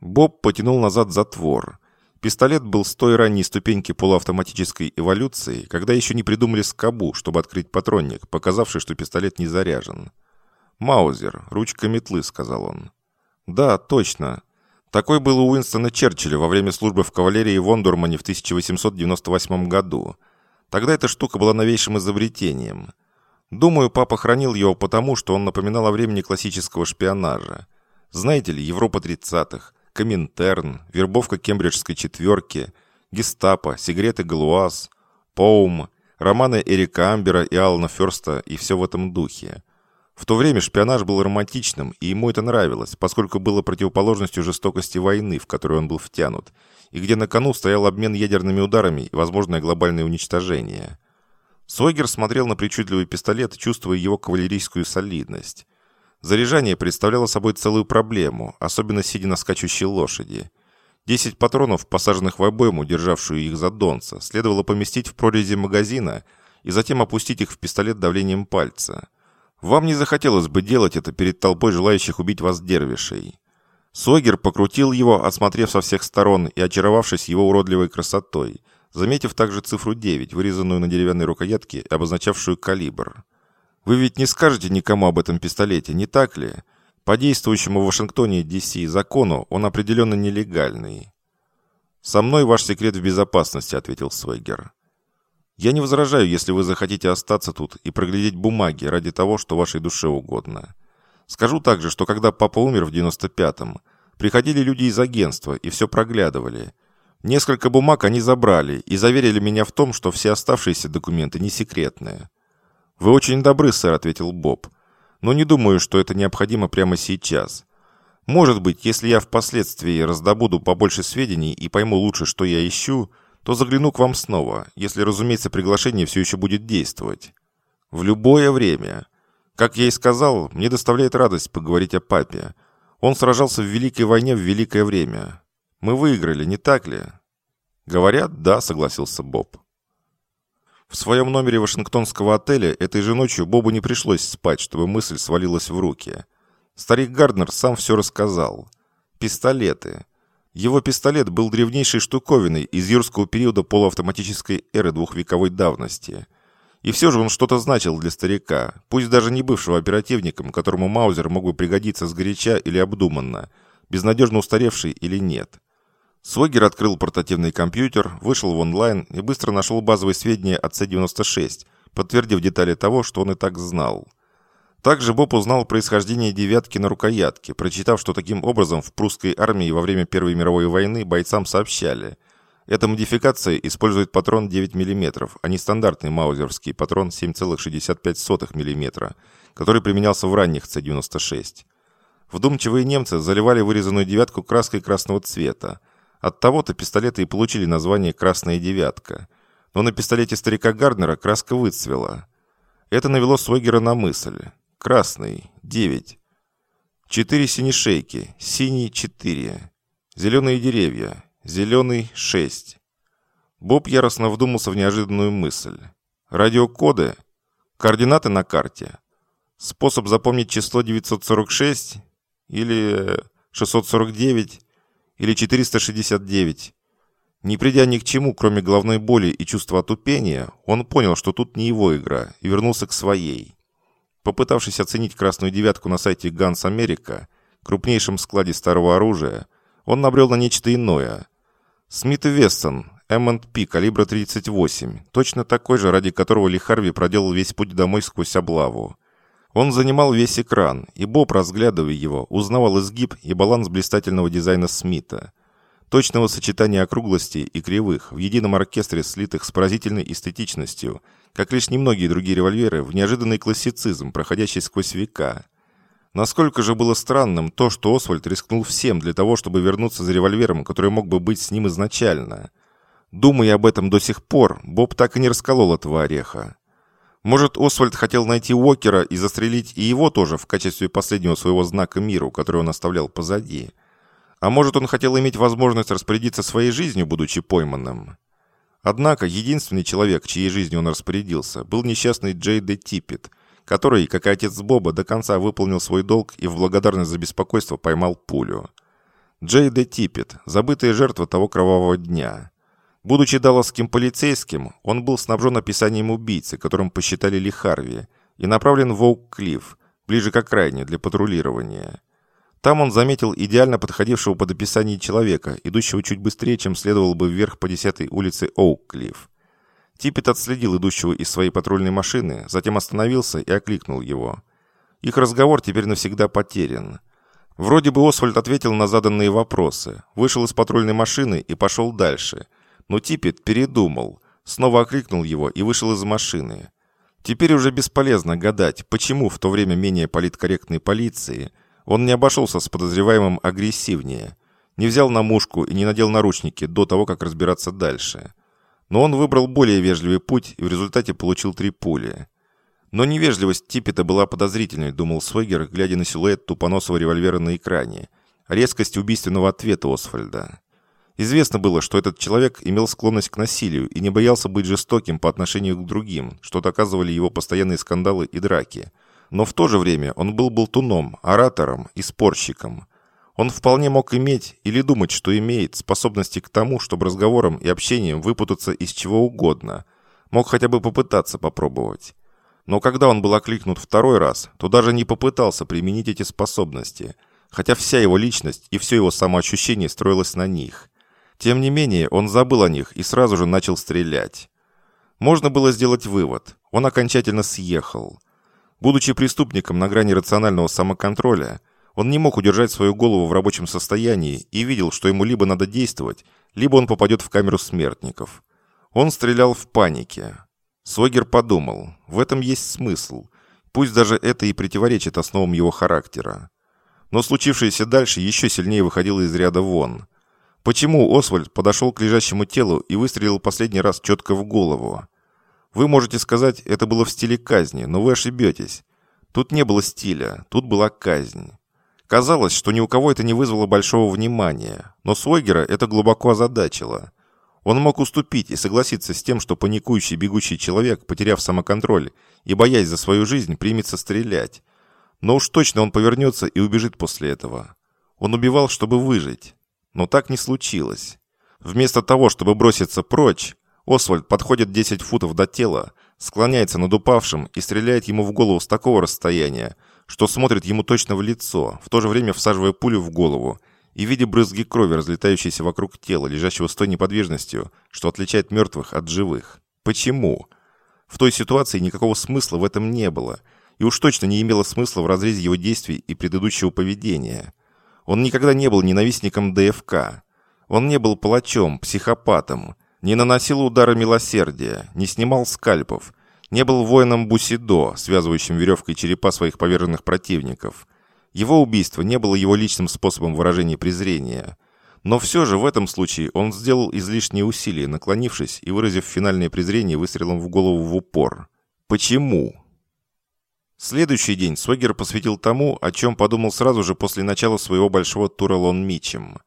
Боб потянул назад затвор. Пистолет был с той ранней ступеньки полуавтоматической эволюции, когда еще не придумали скобу, чтобы открыть патронник, показавший, что пистолет не заряжен. «Маузер, ручка метлы», — сказал он. «Да, точно. Такой был у Уинстона Черчилля во время службы в кавалерии в Ондурмане в 1898 году. Тогда эта штука была новейшим изобретением». Думаю, папа хранил его потому, что он напоминал о времени классического шпионажа. Знаете ли, Европа 30-х, Коминтерн, вербовка кембриджской четверки, гестапо, сигареты Галуаз, Поум, романы Эрика Амбера и Алана Ферста и все в этом духе. В то время шпионаж был романтичным, и ему это нравилось, поскольку было противоположностью жестокости войны, в которую он был втянут, и где на кону стоял обмен ядерными ударами и возможное глобальное уничтожение – Сойгер смотрел на причудливый пистолет, чувствуя его кавалерийскую солидность. Заряжание представляло собой целую проблему, особенно сидя на скачущей лошади. Десять патронов, посаженных в обойму, державшую их за донца, следовало поместить в прорези магазина и затем опустить их в пистолет давлением пальца. Вам не захотелось бы делать это перед толпой желающих убить вас дервишей. Сойгер покрутил его, осмотрев со всех сторон и очаровавшись его уродливой красотой – заметив также цифру 9, вырезанную на деревянной рукоятке, обозначавшую калибр. «Вы ведь не скажете никому об этом пистолете, не так ли? По действующему в Вашингтоне DC закону он определенно нелегальный». «Со мной ваш секрет в безопасности», — ответил Свегер. «Я не возражаю, если вы захотите остаться тут и проглядеть бумаги ради того, что вашей душе угодно. Скажу также, что когда папа умер в 95-м, приходили люди из агентства и все проглядывали — Несколько бумаг они забрали и заверили меня в том, что все оставшиеся документы не секретные. «Вы очень добры, сэр», — ответил Боб. «Но не думаю, что это необходимо прямо сейчас. Может быть, если я впоследствии раздобуду побольше сведений и пойму лучше, что я ищу, то загляну к вам снова, если, разумеется, приглашение все еще будет действовать». В любое время. Как я и сказал, мне доставляет радость поговорить о папе. Он сражался в Великой войне в Великое время. Мы выиграли, не так ли? Говорят, да, согласился Боб. В своем номере Вашингтонского отеля этой же ночью Бобу не пришлось спать, чтобы мысль свалилась в руки. Старик Гарднер сам все рассказал. Пистолеты. Его пистолет был древнейшей штуковиной из юрского периода полуавтоматической эры двухвековой давности. И все же он что-то значил для старика, пусть даже не бывшего оперативником, которому Маузер мог бы пригодиться сгоряча или обдуманно, безнадежно устаревший или нет. Свогер открыл портативный компьютер, вышел в онлайн и быстро нашел базовые сведения от С-96, подтвердив детали того, что он и так знал. Также Боб узнал происхождение девятки на рукоятке, прочитав, что таким образом в прусской армии во время Первой мировой войны бойцам сообщали. Эта модификация использует патрон 9 мм, а не стандартный маузерский патрон 7,65 мм, который применялся в ранних С-96. Вдумчивые немцы заливали вырезанную девятку краской красного цвета, от того-то пистолеты и получили название «Красная девятка». Но на пистолете старика Гарднера краска выцвела. Это навело Свойгера на мысль. Красный – 9. Четыре синешейки, синий – 4. Зеленые деревья, зеленый – 6. Боб яростно вдумался в неожиданную мысль. Радиокоды, координаты на карте, способ запомнить число 946 или 649 или 469. Не придя ни к чему, кроме головной боли и чувства отупения, он понял, что тут не его игра, и вернулся к своей. Попытавшись оценить красную девятку на сайте Guns America, крупнейшем складе старого оружия, он набрел на нечто иное. Смит и Вессон, M&P калибра 38, точно такой же, ради которого Ли Харви проделал весь путь домой сквозь облаву. Он занимал весь экран, и Боб, разглядывая его, узнавал изгиб и баланс блистательного дизайна Смита. Точного сочетания округлостей и кривых в едином оркестре, слитых с поразительной эстетичностью, как лишь немногие другие револьверы, в неожиданный классицизм, проходящий сквозь века. Насколько же было странным то, что Освальд рискнул всем для того, чтобы вернуться за револьвером, который мог бы быть с ним изначально. Думая об этом до сих пор, Боб так и не расколол этого ореха. Может, Освальд хотел найти Уокера и застрелить и его тоже в качестве последнего своего знака миру, который он оставлял позади. А может, он хотел иметь возможность распорядиться своей жизнью, будучи пойманным. Однако, единственный человек, чьей жизнью он распорядился, был несчастный Джей Де Типпет, который, как и отец Боба, до конца выполнил свой долг и в благодарность за беспокойство поймал пулю. Джей Де Типпет, забытая жертва того кровавого дня. Будучи далласским полицейским, он был снабжен описанием убийцы, которым посчитали Ли Харви, и направлен в Оук-Клифф, ближе к окраине, для патрулирования. Там он заметил идеально подходившего под описание человека, идущего чуть быстрее, чем следовало бы вверх по 10-й улице Оук-Клифф. Типпет отследил идущего из своей патрульной машины, затем остановился и окликнул его. Их разговор теперь навсегда потерян. Вроде бы Освальд ответил на заданные вопросы, вышел из патрульной машины и пошел дальше – но Типпет передумал, снова окрикнул его и вышел из машины. Теперь уже бесполезно гадать, почему в то время менее политкорректной полиции он не обошелся с подозреваемым агрессивнее, не взял на мушку и не надел наручники до того, как разбираться дальше. Но он выбрал более вежливый путь и в результате получил три пули. Но невежливость Типпета была подозрительной, думал Свегер, глядя на силуэт тупоносого револьвера на экране. Резкость убийственного ответа Освальда. Известно было, что этот человек имел склонность к насилию и не боялся быть жестоким по отношению к другим, что доказывали его постоянные скандалы и драки. Но в то же время он был болтуном, оратором и спорщиком. Он вполне мог иметь или думать, что имеет способности к тому, чтобы разговором и общением выпутаться из чего угодно. Мог хотя бы попытаться попробовать. Но когда он был окликнут второй раз, то даже не попытался применить эти способности, хотя вся его личность и все его самоощущение строилось на них – тем не менее, он забыл о них и сразу же начал стрелять. Можно было сделать вывод. Он окончательно съехал. Будучи преступником на грани рационального самоконтроля, он не мог удержать свою голову в рабочем состоянии и видел, что ему либо надо действовать, либо он попадет в камеру смертников. Он стрелял в панике. Согер подумал, в этом есть смысл, пусть даже это и противоречит основам его характера. Но случившееся дальше еще сильнее выходило из ряда вон – Почему Освальд подошел к лежащему телу и выстрелил последний раз четко в голову? Вы можете сказать, это было в стиле казни, но вы ошибетесь. Тут не было стиля, тут была казнь. Казалось, что ни у кого это не вызвало большого внимания, но Свойгера это глубоко озадачило. Он мог уступить и согласиться с тем, что паникующий бегущий человек, потеряв самоконтроль и боясь за свою жизнь, примется стрелять. Но уж точно он повернется и убежит после этого. Он убивал, чтобы выжить. Но так не случилось. Вместо того, чтобы броситься прочь, Освальд подходит 10 футов до тела, склоняется над упавшим и стреляет ему в голову с такого расстояния, что смотрит ему точно в лицо, в то же время всаживая пулю в голову и видя брызги крови, разлетающиеся вокруг тела, лежащего с той неподвижностью, что отличает мертвых от живых. Почему? В той ситуации никакого смысла в этом не было, и уж точно не имело смысла в разрезе его действий и предыдущего поведения. Он никогда не был ненавистником ДФК. Он не был палачом, психопатом, не наносил удары милосердия, не снимал скальпов, не был воином Бусидо, связывающим веревкой черепа своих поверженных противников. Его убийство не было его личным способом выражения презрения. Но все же в этом случае он сделал излишние усилия, наклонившись и выразив финальное презрение выстрелом в голову в упор. Почему? Следующий день Свегер посвятил тому, о чем подумал сразу же после начала своего большого тура Лон Митчем.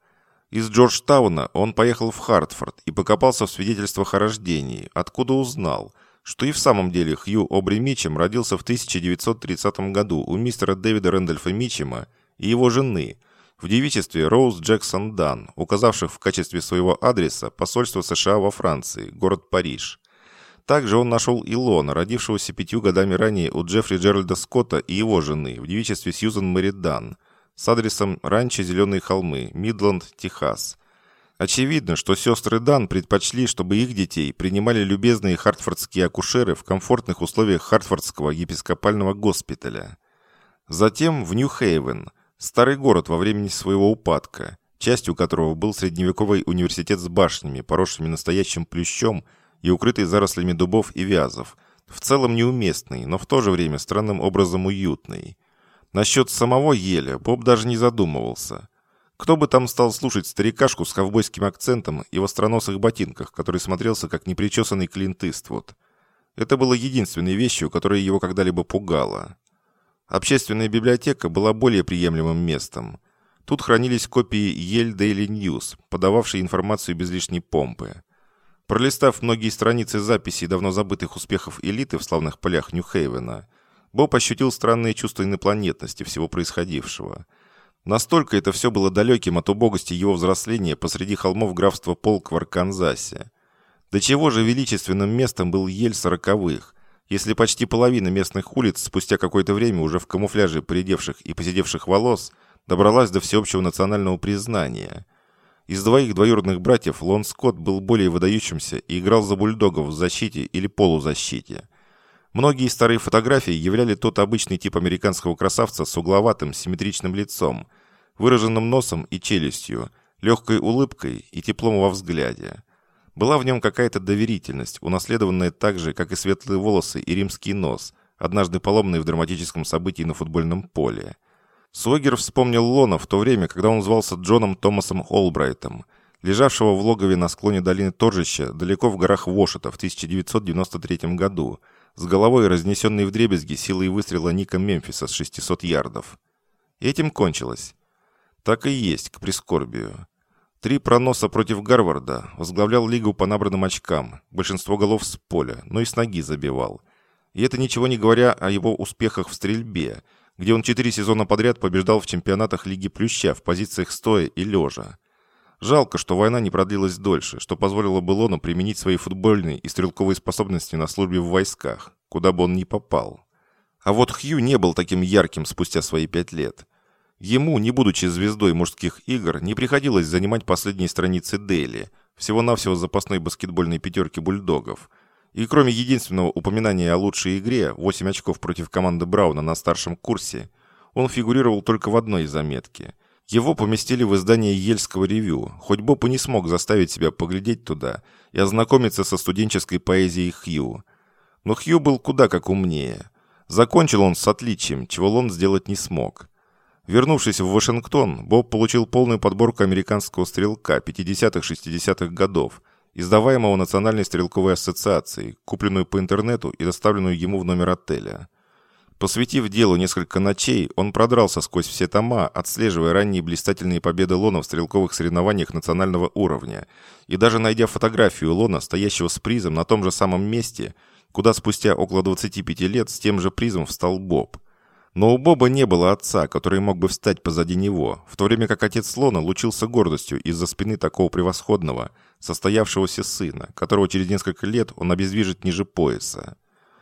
Из Джорджтауна он поехал в Хартфорд и покопался в свидетельствах о рождении, откуда узнал – что и в самом деле Хью Обри Мичем родился в 1930 году у мистера Дэвида Рэндольфа Мичема и его жены в девичестве Роуз Джексон Дан, указавших в качестве своего адреса посольство США во Франции, город Париж. Также он нашел Илона, родившегося пятью годами ранее у Джеффри Джеральда Скотта и его жены в девичестве Сьюзан Мэри Дан с адресом Ранчо Зеленые холмы, Мидланд, Техас, Очевидно, что сестры Дан предпочли, чтобы их детей принимали любезные хартфордские акушеры в комфортных условиях Хартфордского епископального госпиталя. Затем в Нью-Хейвен, старый город во времени своего упадка, частью которого был средневековый университет с башнями, поросшими настоящим плющом и укрытый зарослями дубов и вязов, в целом неуместный, но в то же время странным образом уютный. Насчет самого Еля Боб даже не задумывался. Кто бы там стал слушать старикашку с ковбойским акцентом и в остроносых ботинках, который смотрелся как непричесанный Клинт Иствуд. Это было единственной вещью, которая его когда-либо пугала. Общественная библиотека была более приемлемым местом. Тут хранились копии Yale Daily News, подававшие информацию без лишней помпы. Пролистав многие страницы записей давно забытых успехов элиты в славных полях Нью-Хейвена, Боб ощутил странное чувство инопланетности всего происходившего – Настолько это все было далеким от убогости его взросления посреди холмов графства Полк в Арканзасе. До чего же величественным местом был ель сороковых, если почти половина местных улиц спустя какое-то время уже в камуфляже поредевших и посидевших волос добралась до всеобщего национального признания. Из двоих двоюродных братьев Лон Скотт был более выдающимся и играл за бульдогов в защите или полузащите. Многие старые фотографии являли тот обычный тип американского красавца с угловатым, симметричным лицом, выраженным носом и челюстью, легкой улыбкой и теплом во взгляде. Была в нем какая-то доверительность, унаследованная так же, как и светлые волосы и римский нос, однажды поломанный в драматическом событии на футбольном поле. Суэгер вспомнил Лона в то время, когда он звался Джоном Томасом Олбрайтом, лежавшего в логове на склоне долины Торжища, далеко в горах Вошета в 1993 году, с головой разнесенной вдребезги силой выстрела Ника Мемфиса с 600 ярдов. Этим кончилось. Так и есть, к прискорбию. Три проноса против Гарварда возглавлял лигу по набранным очкам, большинство голов с поля, но и с ноги забивал. И это ничего не говоря о его успехах в стрельбе, где он четыре сезона подряд побеждал в чемпионатах Лиги Плюща в позициях стоя и лежа. Жалко, что война не продлилась дольше, что позволило Белону применить свои футбольные и стрелковые способности на службе в войсках, куда бы он ни попал. А вот Хью не был таким ярким спустя свои пять лет. Ему, не будучи звездой мужских игр, не приходилось занимать последние страницы Дели, всего-навсего запасной баскетбольной пятерки бульдогов. И кроме единственного упоминания о лучшей игре, 8 очков против команды Брауна на старшем курсе, он фигурировал только в одной заметке – его поместили в издание Ельского ревю, хоть Боб и не смог заставить себя поглядеть туда и ознакомиться со студенческой поэзией Хью. Но Хью был куда как умнее. Закончил он с отличием, чего Лон сделать не смог. Вернувшись в Вашингтон, Боб получил полную подборку американского стрелка 50-60-х годов издаваемого Национальной стрелковой ассоциацией, купленную по интернету и доставленную ему в номер отеля. Посвятив делу несколько ночей, он продрался сквозь все тома, отслеживая ранние блистательные победы Лона в стрелковых соревнованиях национального уровня, и даже найдя фотографию Лона, стоящего с призом на том же самом месте, куда спустя около 25 лет с тем же призом встал Боб. Но у Боба не было отца, который мог бы встать позади него, в то время как отец Лона лучился гордостью из-за спины такого превосходного, состоявшегося сына, которого через несколько лет он обездвижит ниже пояса.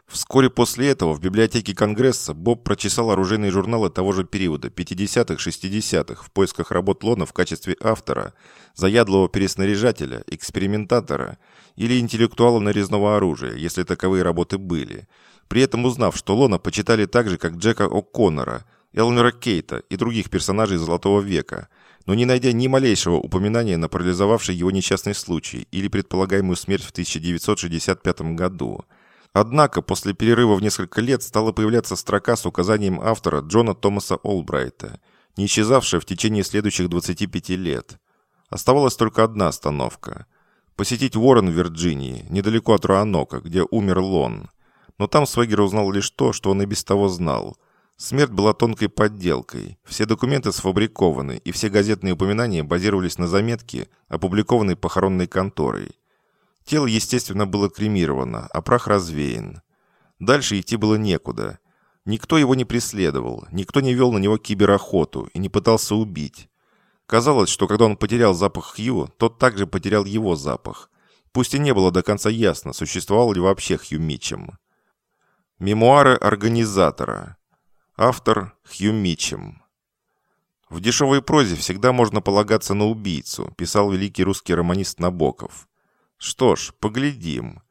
Вскоре после этого в библиотеке Конгресса Боб прочесал оружейные журналы того же периода, 50-х-60-х, в поисках работ Лона в качестве автора, заядлого переснаряжателя, экспериментатора или интеллектуала нарезного оружия, если таковые работы были. При этом узнав, что Лона почитали так же, как Джека О'Коннора, Элмера Кейта и других персонажей Золотого века, но не найдя ни малейшего упоминания на парализовавший его несчастный случай или предполагаемую смерть в 1965 году – Однако после перерыва в несколько лет стала появляться строка с указанием автора Джона Томаса Олбрайта, не исчезавшая в течение следующих 25 лет. Оставалась только одна остановка – посетить Уоррен в Вирджинии, недалеко от Руанока, где умер Лон. Но там Свегер узнал лишь то, что он и без того знал. Смерть была тонкой подделкой, все документы сфабрикованы, и все газетные упоминания базировались на заметке, опубликованной похоронной конторой. Тело, естественно, было кремировано, а прах развеян. Дальше идти было некуда. Никто его не преследовал, никто не вел на него киберохоту и не пытался убить. Казалось, что когда он потерял запах Хью, тот также потерял его запах. Пусть и не было до конца ясно, существовал ли вообще Хью Митчем. Мемуары организатора. Автор Хью Митчем. В дешевой прозе всегда можно полагаться на убийцу, писал великий русский романист Набоков. Что ж, поглядим.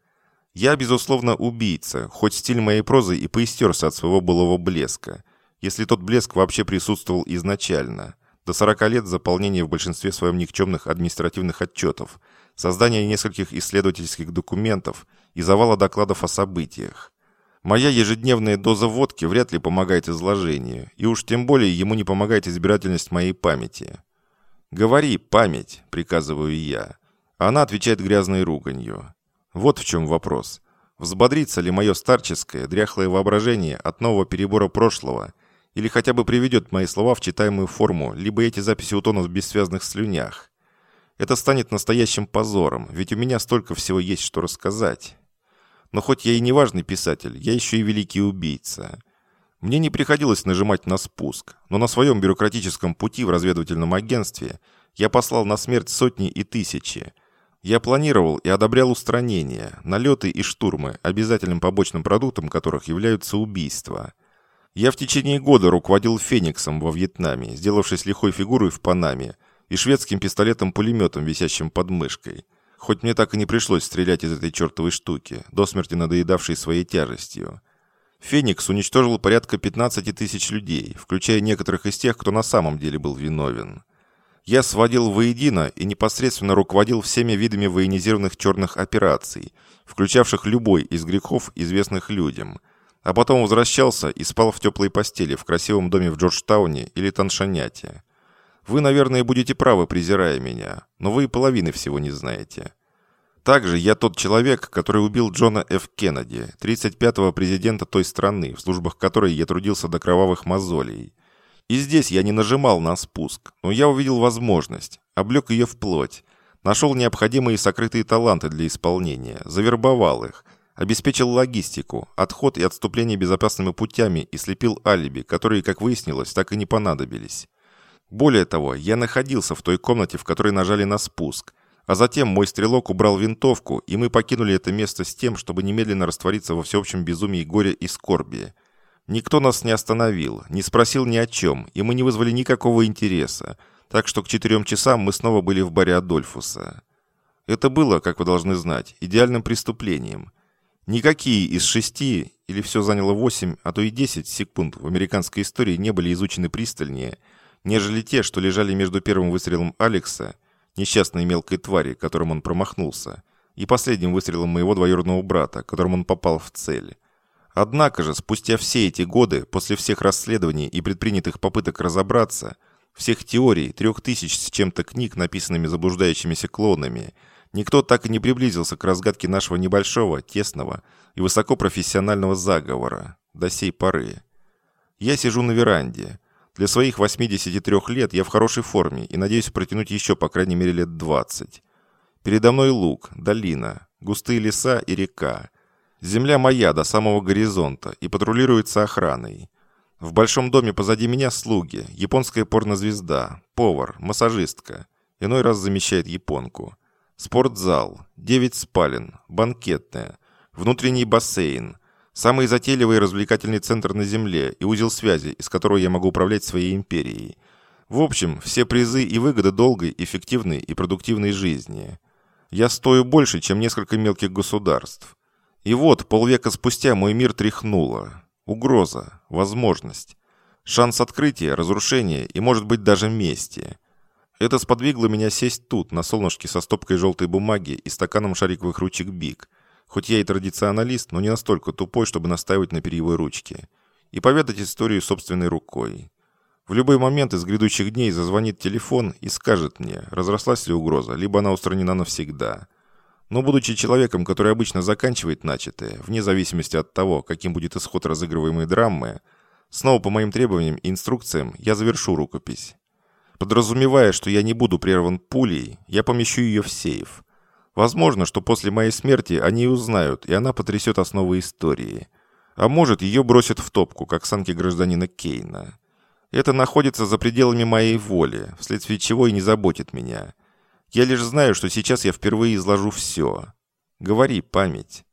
Я, безусловно, убийца, хоть стиль моей прозы и поистерся от своего былого блеска, если тот блеск вообще присутствовал изначально. До 40 лет заполнения в большинстве своем никчемных административных отчетов, создания нескольких исследовательских документов и завала докладов о событиях. Моя ежедневная доза водки вряд ли помогает изложению, и уж тем более ему не помогает избирательность моей памяти. «Говори, память», — приказываю я. Она отвечает грязной руганью. Вот в чем вопрос. Взбодрится ли мое старческое, дряхлое воображение от нового перебора прошлого, или хотя бы приведет мои слова в читаемую форму, либо эти записи утонут в бессвязных слюнях. Это станет настоящим позором, ведь у меня столько всего есть, что рассказать. Но хоть я и не важный писатель, я еще и великий убийца. Мне не приходилось нажимать на спуск, но на своем бюрократическом пути в разведывательном агентстве я послал на смерть сотни и тысячи, я планировал и одобрял устранения, налеты и штурмы, обязательным побочным продуктом которых являются убийства. Я в течение года руководил «Фениксом» во Вьетнаме, сделавшись лихой фигурой в Панаме, и шведским пистолетом-пулеметом, висящим под мышкой. Хоть мне так и не пришлось стрелять из этой чертовой штуки, до смерти надоедавшей своей тяжестью. «Феникс» уничтожил порядка 15 тысяч людей, включая некоторых из тех, кто на самом деле был виновен. Я сводил воедино и непосредственно руководил всеми видами военизированных черных операций, включавших любой из грехов, известных людям. А потом возвращался и спал в теплой постели в красивом доме в Джорджтауне или Таншаняте. Вы, наверное, будете правы, презирая меня, но вы и половины всего не знаете. Также я тот человек, который убил Джона Ф. Кеннеди, 35-го президента той страны, в службах которой я трудился до кровавых мозолей. И здесь я не нажимал на спуск, но я увидел возможность, облег ее в плоть, нашел необходимые сокрытые таланты для исполнения, завербовал их, обеспечил логистику, отход и отступление безопасными путями и слепил алиби, которые, как выяснилось, так и не понадобились. Более того, я находился в той комнате, в которой нажали на спуск, а затем мой стрелок убрал винтовку, и мы покинули это место с тем, чтобы немедленно раствориться во всеобщем безумии горя и скорби. Никто нас не остановил, не спросил ни о чем, и мы не вызвали никакого интереса, так что к четырем часам мы снова были в баре Адольфуса. Это было, как вы должны знать, идеальным преступлением. Никакие из шести, или все заняло восемь, а то и десять секунд в американской истории не были изучены пристальнее, нежели те, что лежали между первым выстрелом Алекса, несчастной мелкой твари, которым он промахнулся, и последним выстрелом моего двоюродного брата, которым он попал в цель. Однако же, спустя все эти годы, после всех расследований и предпринятых попыток разобраться, всех теорий, трех тысяч с чем-то книг, написанными заблуждающимися клонами, Никто так и не приблизился к разгадке нашего небольшого, тесного и высокопрофессионального заговора до сей поры. Я сижу на веранде. Для своих 83 лет я в хорошей форме и надеюсь протянуть еще по крайней мере лет 20. Передо мной луг, долина, густые леса и река. Земля моя до самого горизонта и патрулируется охраной. В большом доме позади меня слуги, японская порнозвезда, повар, массажистка. Иной раз замещает японку. Спортзал, 9 спален, банкетная, внутренний бассейн, самый затейливый развлекательный центр на Земле и узел связи, из которого я могу управлять своей империей. В общем, все призы и выгоды долгой, эффективной и продуктивной жизни. Я стою больше, чем несколько мелких государств. И вот, полвека спустя мой мир тряхнуло. Угроза, возможность. Шанс открытия, разрушения и, может быть, даже мести – это сподвигло меня сесть тут, на солнышке со стопкой желтой бумаги и стаканом шариковых ручек Биг. Хоть я и традиционалист, но не настолько тупой, чтобы настаивать на перьевой ручке. И поведать историю собственной рукой. В любой момент из грядущих дней зазвонит телефон и скажет мне, разрослась ли угроза, либо она устранена навсегда. Но будучи человеком, который обычно заканчивает начатое, вне зависимости от того, каким будет исход разыгрываемой драмы, снова по моим требованиям и инструкциям я завершу рукопись. Подразумевая, что я не буду прерван пулей, я помещу ее в сейф. Возможно, что после моей смерти они узнают, и она потрясет основы истории. А может, ее бросят в топку, как санки гражданина Кейна. Это находится за пределами моей воли, вследствие чего и не заботит меня. Я лишь знаю, что сейчас я впервые изложу все. Говори, память.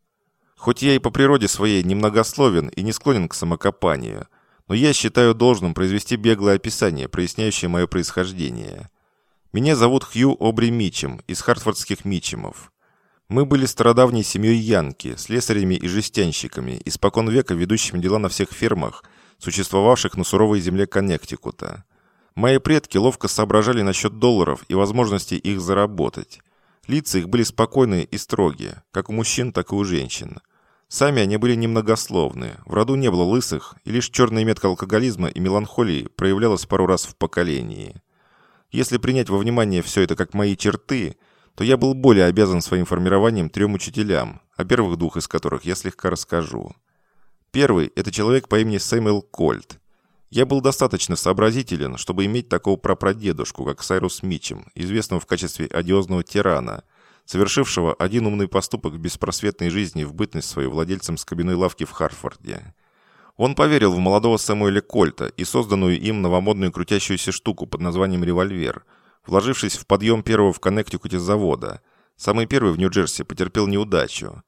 Хоть я и по природе своей немногословен и не склонен к самокопанию, но я считаю должным произвести беглое описание, проясняющее мое происхождение. Меня зовут Хью Обри Мичем из хартфордских Мичемов. Мы были стародавней семьей Янки, слесарями и жестянщиками, испокон века ведущими дела на всех фермах, существовавших на суровой земле Коннектикута. Мои предки ловко соображали насчет долларов и возможности их заработать. Лица их были спокойные и строгие, как у мужчин, так и у женщин – Сами они были немногословны, в роду не было лысых, и лишь черная метка алкоголизма и меланхолии проявлялась пару раз в поколении. Если принять во внимание все это как мои черты, то я был более обязан своим формированием трем учителям, о первых двух из которых я слегка расскажу. Первый – это человек по имени Сэмюэл Кольт. Я был достаточно сообразителен, чтобы иметь такого прапрадедушку, как Сайрус Мичем, известного в качестве одиозного тирана – совершившего один умный поступок в беспросветной жизни в бытность свою владельцем скобяной лавки в Харфорде. Он поверил в молодого Сэмуэля Кольта и созданную им новомодную крутящуюся штуку под названием «Револьвер», вложившись в подъем первого в Коннектикуте завода. Самый первый в Нью-Джерси потерпел неудачу.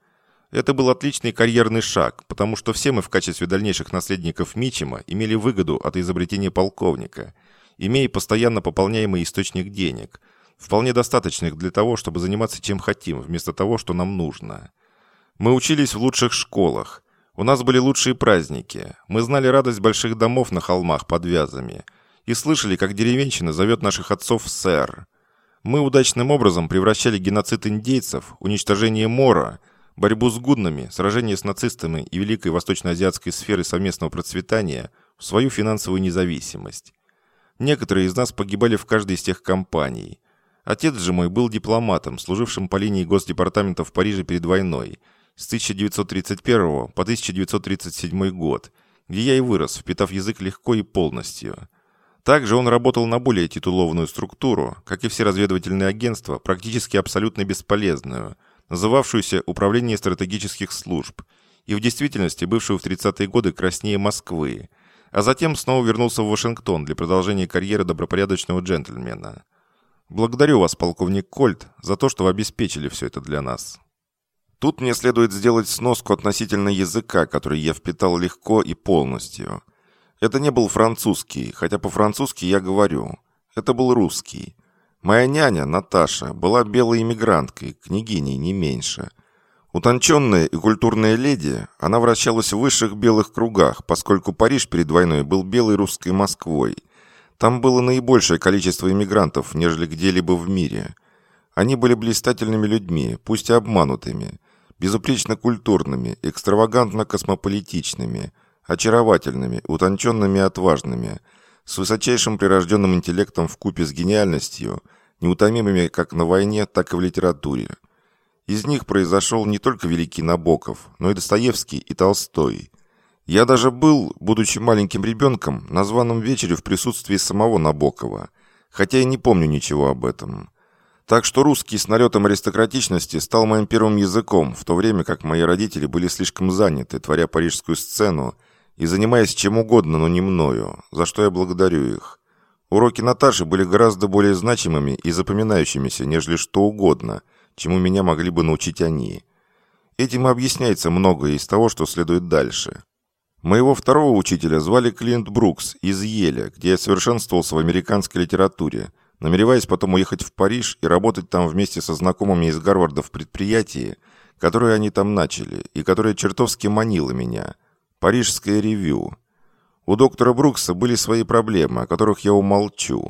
Это был отличный карьерный шаг, потому что все мы в качестве дальнейших наследников Мичема имели выгоду от изобретения полковника, имея постоянно пополняемый источник денег – вполне достаточных для того, чтобы заниматься чем хотим, вместо того, что нам нужно. Мы учились в лучших школах. У нас были лучшие праздники. Мы знали радость больших домов на холмах под вязами. И слышали, как деревенщина зовет наших отцов «сэр». Мы удачным образом превращали геноцид индейцев, уничтожение мора, борьбу с гуднами, сражение с нацистами и великой восточноазиатской сферы совместного процветания в свою финансовую независимость. Некоторые из нас погибали в каждой из тех кампаний. Отец же мой был дипломатом, служившим по линии Госдепартамента в Париже перед войной с 1931 по 1937 год, где я и вырос, впитав язык легко и полностью. Также он работал на более титулованную структуру, как и все разведывательные агентства, практически абсолютно бесполезную, называвшуюся Управление стратегических служб, и в действительности бывшую в 30-е годы краснее Москвы, а затем снова вернулся в Вашингтон для продолжения карьеры добропорядочного джентльмена. Благодарю вас, полковник Кольт, за то, что вы обеспечили все это для нас. Тут мне следует сделать сноску относительно языка, который я впитал легко и полностью. Это не был французский, хотя по-французски я говорю. Это был русский. Моя няня, Наташа, была белой иммигранткой, княгиней не меньше. Утонченная и культурная леди, она вращалась в высших белых кругах, поскольку Париж перед войной был белой русской Москвой – там было наибольшее количество иммигрантов, нежели где-либо в мире. Они были блистательными людьми, пусть и обманутыми, безупречно культурными, экстравагантно космополитичными, очаровательными, утонченными и отважными, с высочайшим прирожденным интеллектом в купе с гениальностью, неутомимыми как на войне, так и в литературе. Из них произошел не только великий Набоков, но и Достоевский и Толстой. Я даже был, будучи маленьким ребенком, на званом вечере в присутствии самого Набокова, хотя я не помню ничего об этом. Так что русский с налетом аристократичности стал моим первым языком, в то время как мои родители были слишком заняты, творя парижскую сцену и занимаясь чем угодно, но не мною, за что я благодарю их. Уроки Наташи были гораздо более значимыми и запоминающимися, нежели что угодно, чему меня могли бы научить они. Этим объясняется многое из того, что следует дальше. Моего второго учителя звали Клинт Брукс из Еля, где я совершенствовался в американской литературе, намереваясь потом уехать в Париж и работать там вместе со знакомыми из Гарварда в предприятии, которое они там начали, и которое чертовски манило меня. Парижское ревью. У доктора Брукса были свои проблемы, о которых я умолчу.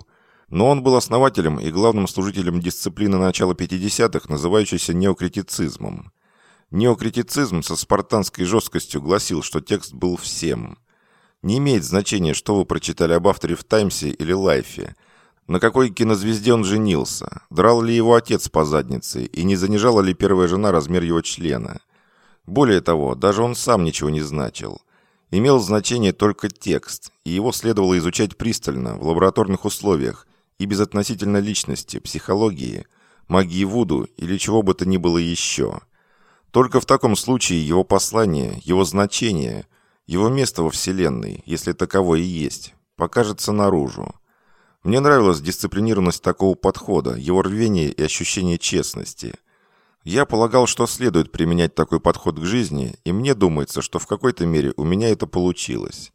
Но он был основателем и главным служителем дисциплины начала 50-х, называющейся неокритицизмом. Неокритицизм со спартанской жесткостью гласил, что текст был всем. Не имеет значения, что вы прочитали об авторе в «Таймсе» или «Лайфе», на какой кинозвезде он женился, драл ли его отец по заднице и не занижала ли первая жена размер его члена. Более того, даже он сам ничего не значил. Имел значение только текст, и его следовало изучать пристально, в лабораторных условиях и безотносительно личности, психологии, магии Вуду или чего бы то ни было еще – только в таком случае его послание, его значение, его место во Вселенной, если таковое и есть, покажется наружу. Мне нравилась дисциплинированность такого подхода, его рвение и ощущение честности. Я полагал, что следует применять такой подход к жизни, и мне думается, что в какой-то мере у меня это получилось.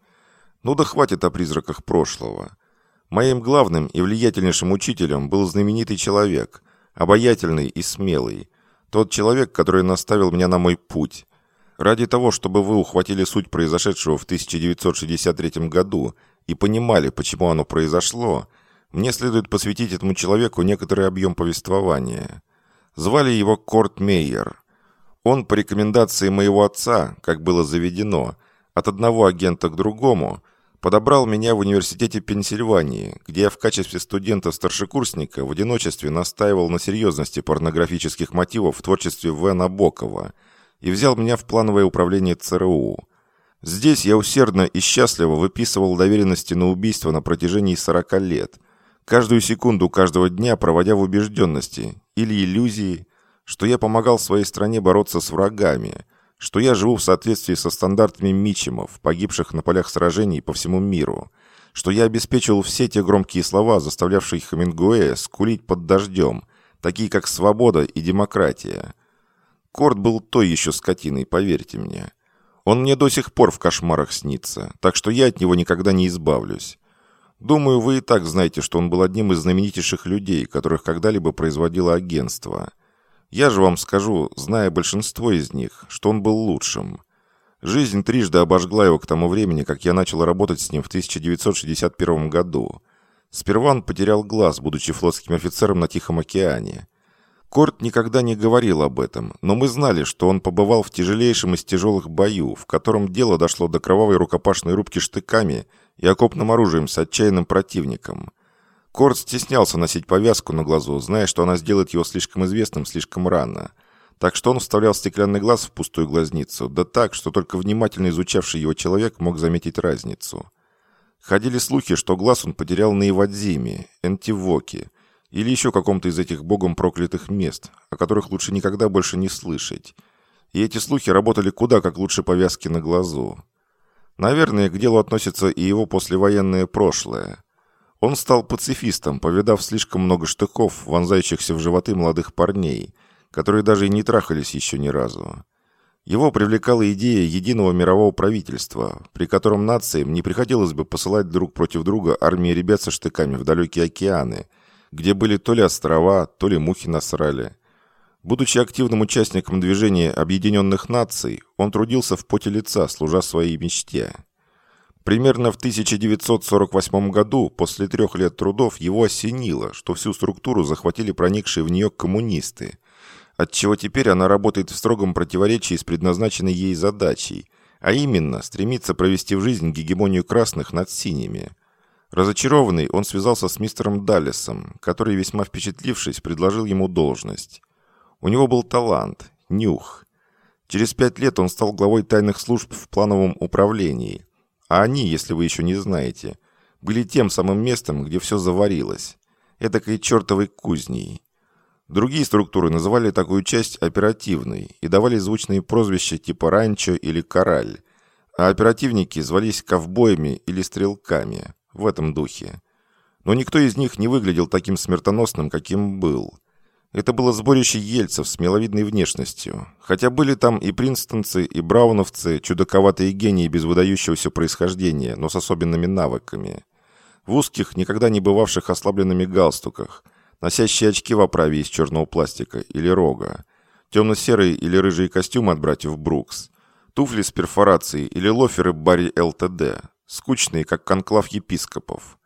Ну да хватит о призраках прошлого. Моим главным и влиятельнейшим учителем был знаменитый человек, обаятельный и смелый, тот человек, который наставил меня на мой путь. Ради того, чтобы вы ухватили суть произошедшего в 1963 году и понимали, почему оно произошло, мне следует посвятить этому человеку некоторый объем повествования. Звали его Корт Мейер. Он, по рекомендации моего отца, как было заведено, от одного агента к другому, подобрал меня в университете Пенсильвании, где я в качестве студента-старшекурсника в одиночестве настаивал на серьезности порнографических мотивов в творчестве В. Набокова и взял меня в плановое управление ЦРУ. Здесь я усердно и счастливо выписывал доверенности на убийство на протяжении 40 лет, каждую секунду каждого дня проводя в убежденности или иллюзии, что я помогал своей стране бороться с врагами – что я живу в соответствии со стандартами Мичемов, погибших на полях сражений по всему миру, что я обеспечил все те громкие слова, заставлявшие Хемингуэя скулить под дождем, такие как «свобода» и «демократия». Корт был той еще скотиной, поверьте мне. Он мне до сих пор в кошмарах снится, так что я от него никогда не избавлюсь. Думаю, вы и так знаете, что он был одним из знаменитейших людей, которых когда-либо производило агентство – я же вам скажу, зная большинство из них, что он был лучшим. Жизнь трижды обожгла его к тому времени, как я начал работать с ним в 1961 году. Сперва он потерял глаз, будучи флотским офицером на Тихом океане. Корт никогда не говорил об этом, но мы знали, что он побывал в тяжелейшем из тяжелых бою, в котором дело дошло до кровавой рукопашной рубки штыками и окопным оружием с отчаянным противником – Корт стеснялся носить повязку на глазу, зная, что она сделает его слишком известным слишком рано. Так что он вставлял стеклянный глаз в пустую глазницу, да так, что только внимательно изучавший его человек мог заметить разницу. Ходили слухи, что глаз он потерял на Ивадзиме, Энтивоке или еще каком-то из этих богом проклятых мест, о которых лучше никогда больше не слышать. И эти слухи работали куда как лучше повязки на глазу. Наверное, к делу относится и его послевоенное прошлое – он стал пацифистом, повидав слишком много штыков, вонзающихся в животы молодых парней, которые даже и не трахались еще ни разу. Его привлекала идея единого мирового правительства, при котором нациям не приходилось бы посылать друг против друга армии ребят со штыками в далекие океаны, где были то ли острова, то ли мухи насрали. Будучи активным участником движения Объединенных Наций, он трудился в поте лица, служа своей мечте. Примерно в 1948 году, после трех лет трудов, его осенило, что всю структуру захватили проникшие в нее коммунисты, отчего теперь она работает в строгом противоречии с предназначенной ей задачей, а именно стремится провести в жизнь гегемонию красных над синими. Разочарованный, он связался с мистером Даллесом, который, весьма впечатлившись, предложил ему должность. У него был талант, нюх. Через пять лет он стал главой тайных служб в плановом управлении. А они, если вы еще не знаете, были тем самым местом, где все заварилось. Эдакой чертовой кузней. Другие структуры называли такую часть оперативной и давали звучные прозвища типа «ранчо» или «кораль», а оперативники звались ковбоями или стрелками в этом духе. Но никто из них не выглядел таким смертоносным, каким был. Это было сборище ельцев с миловидной внешностью, хотя были там и принстонцы, и брауновцы, чудаковатые гении без выдающегося происхождения, но с особенными навыками. В узких, никогда не бывавших ослабленными галстуках, носящие очки в оправе из черного пластика или рога, темно-серые или рыжие костюмы от братьев Брукс, туфли с перфорацией или лоферы Барри ЛТД, скучные, как конклав епископов.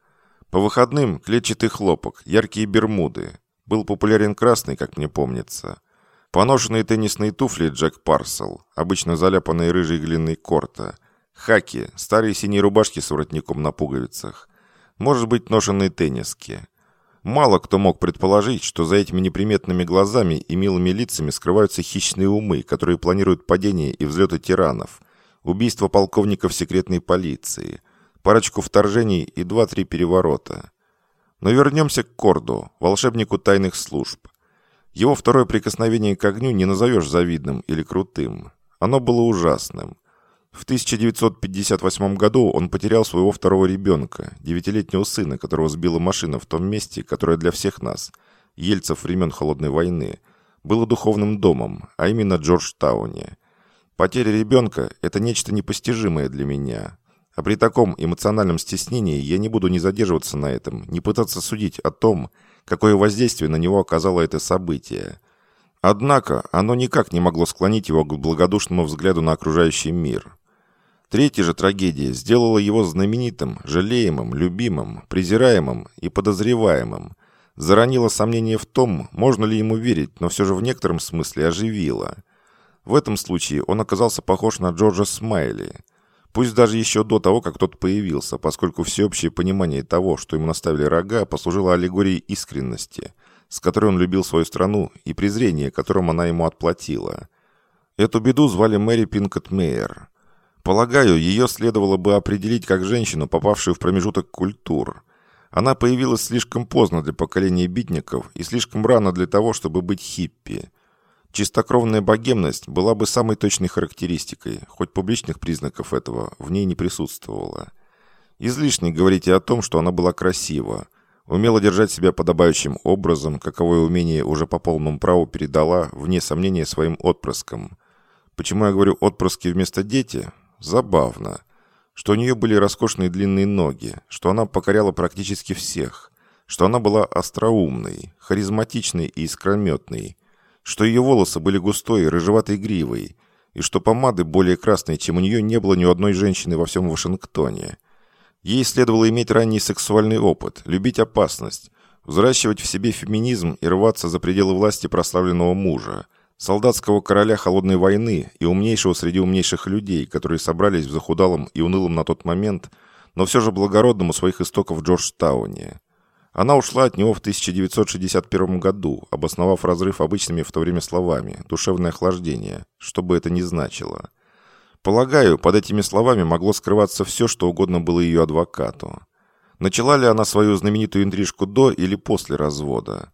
По выходным клетчатый хлопок, яркие бермуды. Был популярен красный, как мне помнится. Поношенные теннисные туфли Джек Парсел, обычно заляпанные рыжей глиной корта. Хаки, старые синие рубашки с воротником на пуговицах. Может быть, ношенные тенниски. Мало кто мог предположить, что за этими неприметными глазами и милыми лицами скрываются хищные умы, которые планируют падение и взлеты тиранов, убийство полковников секретной полиции, парочку вторжений и два-три переворота. Но вернемся к Корду, волшебнику тайных служб. Его второе прикосновение к огню не назовешь завидным или крутым. Оно было ужасным. В 1958 году он потерял своего второго ребенка, девятилетнего сына, которого сбила машина в том месте, которое для всех нас, ельцев времен Холодной войны, было духовным домом, а именно Джорджтауне – Потеря ребенка – это нечто непостижимое для меня. А при таком эмоциональном стеснении я не буду ни задерживаться на этом, ни пытаться судить о том, какое воздействие на него оказало это событие. Однако оно никак не могло склонить его к благодушному взгляду на окружающий мир. Третья же трагедия сделала его знаменитым, жалеемым, любимым, презираемым и подозреваемым. Заронила сомнение в том, можно ли ему верить, но все же в некотором смысле оживила – в этом случае он оказался похож на Джорджа Смайли. Пусть даже еще до того, как тот появился, поскольку всеобщее понимание того, что ему наставили рога, послужило аллегорией искренности, с которой он любил свою страну, и презрение, которым она ему отплатила. Эту беду звали Мэри Пинкот Мейер. Полагаю, ее следовало бы определить как женщину, попавшую в промежуток культур. Она появилась слишком поздно для поколения битников и слишком рано для того, чтобы быть хиппи. Чистокровная богемность была бы самой точной характеристикой, хоть публичных признаков этого в ней не присутствовало. Излишне говорить о том, что она была красива, умела держать себя подобающим образом, каковое умение уже по полному праву передала, вне сомнения, своим отпрыскам. Почему я говорю «отпрыски» вместо «дети»? Забавно. Что у нее были роскошные длинные ноги, что она покоряла практически всех, что она была остроумной, харизматичной и искрометной, что ее волосы были густой рыжеватой гривой, и что помады более красной, чем у нее не было ни у одной женщины во всем Вашингтоне. Ей следовало иметь ранний сексуальный опыт, любить опасность, взращивать в себе феминизм и рваться за пределы власти прославленного мужа, солдатского короля холодной войны и умнейшего среди умнейших людей, которые собрались в захудалом и унылом на тот момент, но все же благородном у своих истоков Джорджтауне. Она ушла от него в 1961 году, обосновав разрыв обычными в то время словами «душевное охлаждение», что бы это ни значило. Полагаю, под этими словами могло скрываться все, что угодно было ее адвокату. Начала ли она свою знаменитую интрижку до или после развода?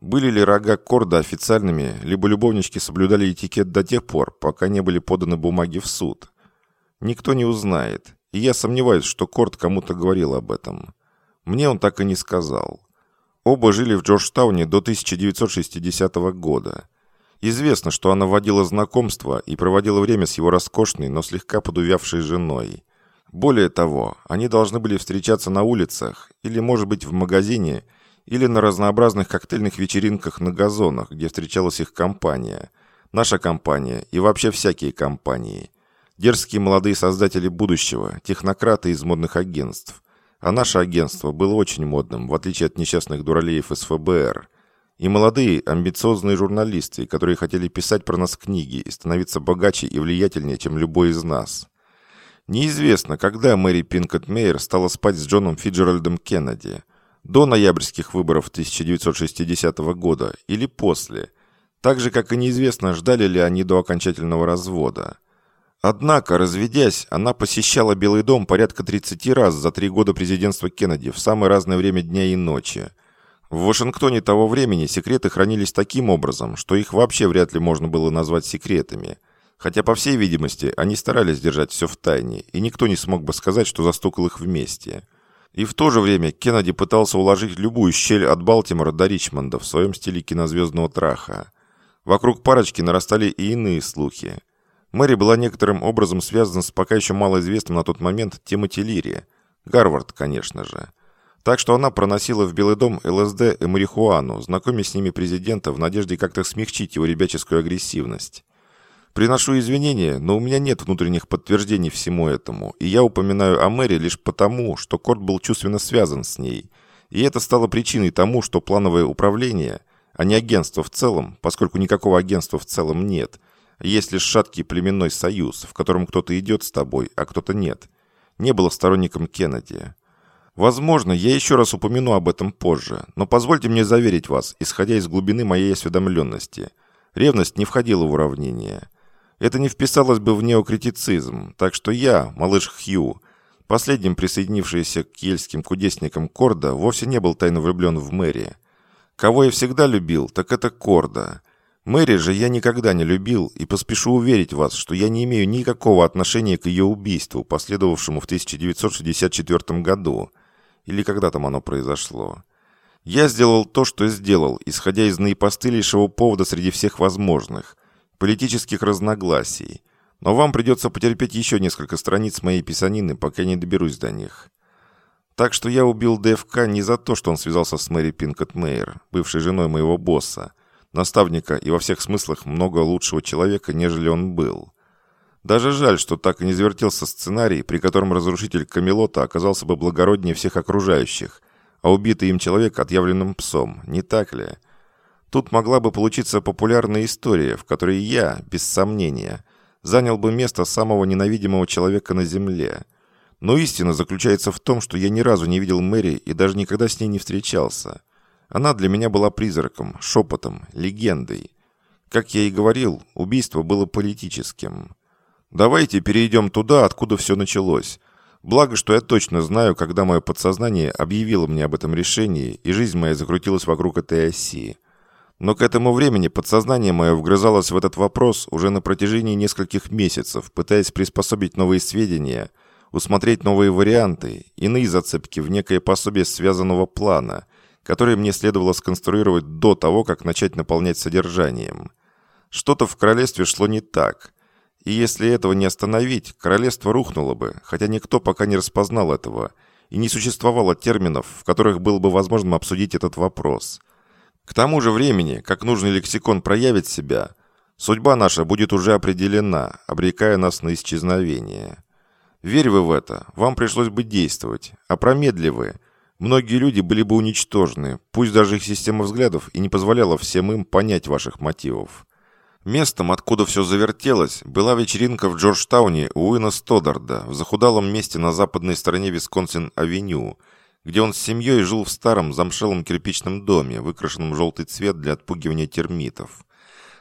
Были ли рога Корда официальными, либо любовнички соблюдали этикет до тех пор, пока не были поданы бумаги в суд? Никто не узнает, и я сомневаюсь, что Корд кому-то говорил об этом. Мне он так и не сказал. Оба жили в Джорджтауне до 1960 года. Известно, что она водила знакомства и проводила время с его роскошной, но слегка подувявшей женой. Более того, они должны были встречаться на улицах, или, может быть, в магазине, или на разнообразных коктейльных вечеринках на газонах, где встречалась их компания. Наша компания и вообще всякие компании. Дерзкие молодые создатели будущего, технократы из модных агентств. А наше агентство было очень модным, в отличие от несчастных дуралеев из ФБР. И молодые, амбициозные журналисты, которые хотели писать про нас книги и становиться богаче и влиятельнее, чем любой из нас. Неизвестно, когда Мэри Пинкет Мейер стала спать с Джоном Фиджеральдом Кеннеди. До ноябрьских выборов 1960 года или после. Так же, как и неизвестно, ждали ли они до окончательного развода. Однако, разведясь, она посещала Белый дом порядка 30 раз за три года президентства Кеннеди в самое разное время дня и ночи. В Вашингтоне того времени секреты хранились таким образом, что их вообще вряд ли можно было назвать секретами. Хотя, по всей видимости, они старались держать все в тайне, и никто не смог бы сказать, что застукал их вместе. И в то же время Кеннеди пытался уложить любую щель от Балтимора до Ричмонда в своем стиле кинозвездного траха. Вокруг парочки нарастали и иные слухи – Мэри была некоторым образом связана с пока еще малоизвестным на тот момент Тимоти Лири. Гарвард, конечно же. Так что она проносила в Белый дом ЛСД и марихуану, знакомясь с ними президента в надежде как-то смягчить его ребяческую агрессивность. Приношу извинения, но у меня нет внутренних подтверждений всему этому, и я упоминаю о Мэри лишь потому, что Корт был чувственно связан с ней. И это стало причиной тому, что плановое управление, а не агентство в целом, поскольку никакого агентства в целом нет – есть лишь шаткий племенной союз, в котором кто-то идет с тобой, а кто-то нет. Не было сторонником Кеннеди. Возможно, я еще раз упомяну об этом позже, но позвольте мне заверить вас, исходя из глубины моей осведомленности. Ревность не входила в уравнение. Это не вписалось бы в неокритицизм, так что я, малыш Хью, последним присоединившийся к ельским кудесникам Корда, вовсе не был тайно влюблен в Мэри. Кого я всегда любил, так это Корда – Мэри же я никогда не любил и поспешу уверить вас, что я не имею никакого отношения к ее убийству, последовавшему в 1964 году, или когда там оно произошло. Я сделал то, что сделал, исходя из наипостылейшего повода среди всех возможных – политических разногласий. Но вам придется потерпеть еще несколько страниц моей писанины, пока не доберусь до них. Так что я убил ДФК не за то, что он связался с Мэри Пинкет Мейер, бывшей женой моего босса, наставника и во всех смыслах много лучшего человека, нежели он был. Даже жаль, что так и не завертелся сценарий, при котором разрушитель Камелота оказался бы благороднее всех окружающих, а убитый им человек отъявленным псом, не так ли? Тут могла бы получиться популярная история, в которой я, без сомнения, занял бы место самого ненавидимого человека на Земле. Но истина заключается в том, что я ни разу не видел Мэри и даже никогда с ней не встречался. Она для меня была призраком, шепотом, легендой. Как я и говорил, убийство было политическим. Давайте перейдем туда, откуда все началось. Благо, что я точно знаю, когда мое подсознание объявило мне об этом решении, и жизнь моя закрутилась вокруг этой оси. Но к этому времени подсознание мое вгрызалось в этот вопрос уже на протяжении нескольких месяцев, пытаясь приспособить новые сведения, усмотреть новые варианты, иные зацепки в некое пособие связанного плана, которые мне следовало сконструировать до того, как начать наполнять содержанием. Что-то в королевстве шло не так. И если этого не остановить, королевство рухнуло бы, хотя никто пока не распознал этого, и не существовало терминов, в которых было бы возможно обсудить этот вопрос. К тому же времени, как нужный лексикон проявит себя, судьба наша будет уже определена, обрекая нас на исчезновение. Верь вы в это, вам пришлось бы действовать, а промедливы – Многие люди были бы уничтожены, пусть даже их система взглядов и не позволяла всем им понять ваших мотивов. Местом, откуда все завертелось, была вечеринка в Джорджтауне у Уина Стодарда, в захудалом месте на западной стороне Висконсин-авеню, где он с семьей жил в старом замшелом кирпичном доме, выкрашенном в желтый цвет для отпугивания термитов.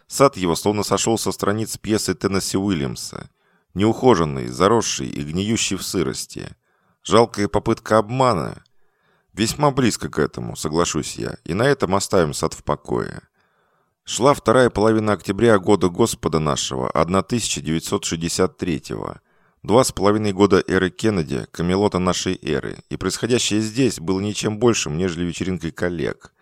Сад его словно сошел со страниц пьесы Теннесси Уильямса. Неухоженный, заросший и гниющий в сырости. Жалкая попытка обмана – Весьма близко к этому, соглашусь я, и на этом оставим сад в покое. Шла вторая половина октября года Господа нашего, 1963-го. Два с половиной года эры Кеннеди, камелота нашей эры, и происходящее здесь было ничем большим, нежели вечеринкой коллег.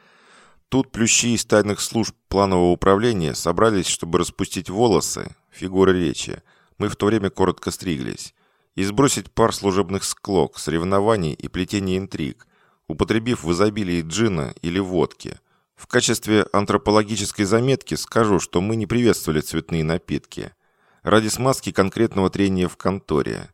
Тут плющи из тайных служб планового управления собрались, чтобы распустить волосы, фигуры речи, мы в то время коротко стриглись, и сбросить пар служебных склок, соревнований и плетения интриг, употребив в изобилии джина или водки. В качестве антропологической заметки скажу, что мы не приветствовали цветные напитки. Ради смазки конкретного трения в конторе.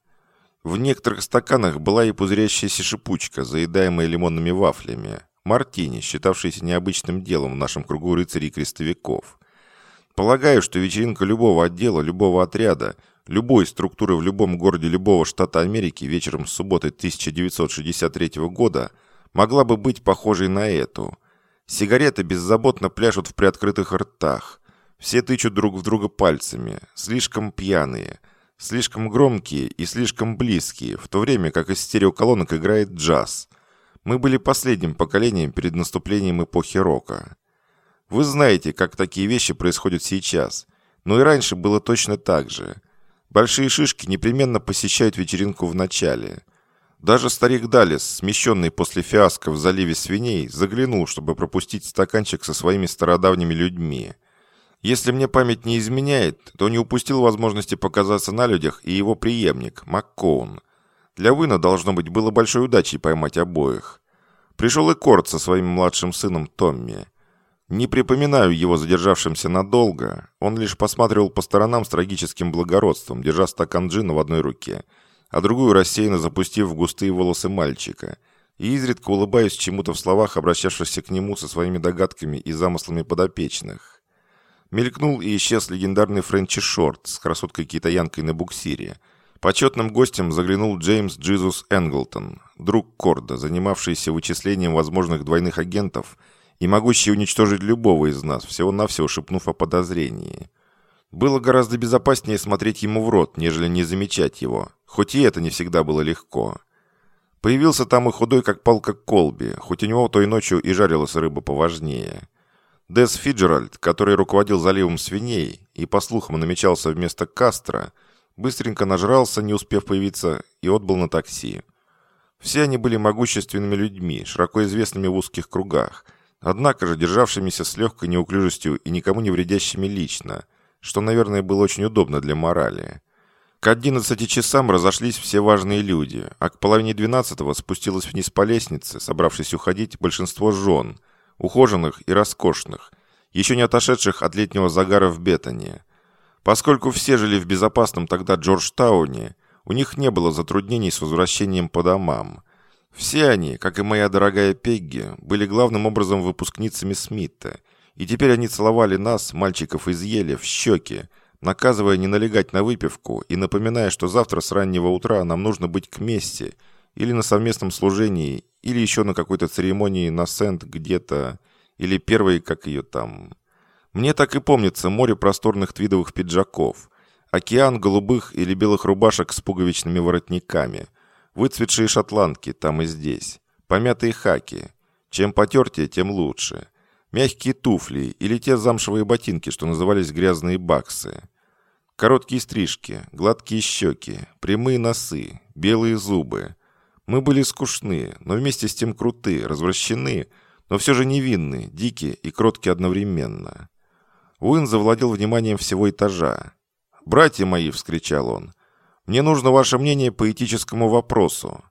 В некоторых стаканах была и пузырящаяся шипучка, заедаемая лимонными вафлями. Мартини, считавшийся необычным делом в нашем кругу рыцарей-крестовиков. Полагаю, что вечеринка любого отдела, любого отряда, любой структуры в любом городе любого штата Америки вечером субботы 1963 года могла бы быть похожей на эту. Сигареты беззаботно пляшут в приоткрытых ртах. Все тычут друг в друга пальцами, слишком пьяные, слишком громкие и слишком близкие, в то время как из стереоколонок играет джаз. Мы были последним поколением перед наступлением эпохи рока. Вы знаете, как такие вещи происходят сейчас, но и раньше было точно так же. Большие шишки непременно посещают вечеринку в начале. Даже старик Далис, смещенный после фиаско в заливе свиней, заглянул, чтобы пропустить стаканчик со своими стародавними людьми. Если мне память не изменяет, то не упустил возможности показаться на людях и его преемник, МакКоун. Для Уина, должно быть, было большой удачей поймать обоих. Пришел и Корт со своим младшим сыном Томми. Не припоминаю его задержавшимся надолго. Он лишь посматривал по сторонам с трагическим благородством, держа стакан джина в одной руке, а другую рассеянно запустив в густые волосы мальчика, и изредка улыбаясь чему-то в словах, обращавшихся к нему со своими догадками и замыслами подопечных. Мелькнул и исчез легендарный Френчи Шорт с красоткой-китаянкой на буксире. Почетным гостем заглянул Джеймс Джизус Энглтон, друг Корда, занимавшийся вычислением возможных двойных агентов – и могущий уничтожить любого из нас, всего-навсего шепнув о подозрении. Было гораздо безопаснее смотреть ему в рот, нежели не замечать его, хоть и это не всегда было легко. Появился там и худой, как палка Колби, хоть у него той ночью и жарилась рыба поважнее. Дес Фиджеральд, который руководил заливом свиней и, по слухам, намечался вместо Кастро, быстренько нажрался, не успев появиться, и отбыл на такси. Все они были могущественными людьми, широко известными в узких кругах, однако же державшимися с легкой неуклюжестью и никому не вредящими лично, что, наверное, было очень удобно для морали. К 11 часам разошлись все важные люди, а к половине двенадцатого спустилось вниз по лестнице, собравшись уходить, большинство жен, ухоженных и роскошных, еще не отошедших от летнего загара в Беттоне. Поскольку все жили в безопасном тогда Джорджтауне, у них не было затруднений с возвращением по домам. Все они, как и моя дорогая Пегги, были главным образом выпускницами Смита, и теперь они целовали нас, мальчиков из Ели, в щеки, наказывая не налегать на выпивку и напоминая, что завтра с раннего утра нам нужно быть к месте, или на совместном служении, или еще на какой-то церемонии на Сент где-то, или первой, как ее там. Мне так и помнится море просторных твидовых пиджаков, океан голубых или белых рубашек с пуговичными воротниками – Выцветшие шотландки там и здесь. Помятые хаки. Чем потертее, тем лучше. Мягкие туфли или те замшевые ботинки, что назывались грязные баксы. Короткие стрижки, гладкие щеки, прямые носы, белые зубы. Мы были скучны, но вместе с тем крутые, развращены, но все же невинны, дикие и кроткие одновременно. Уин завладел вниманием всего этажа. «Братья мои!» — вскричал он. Мне нужно ваше мнение по этическому вопросу».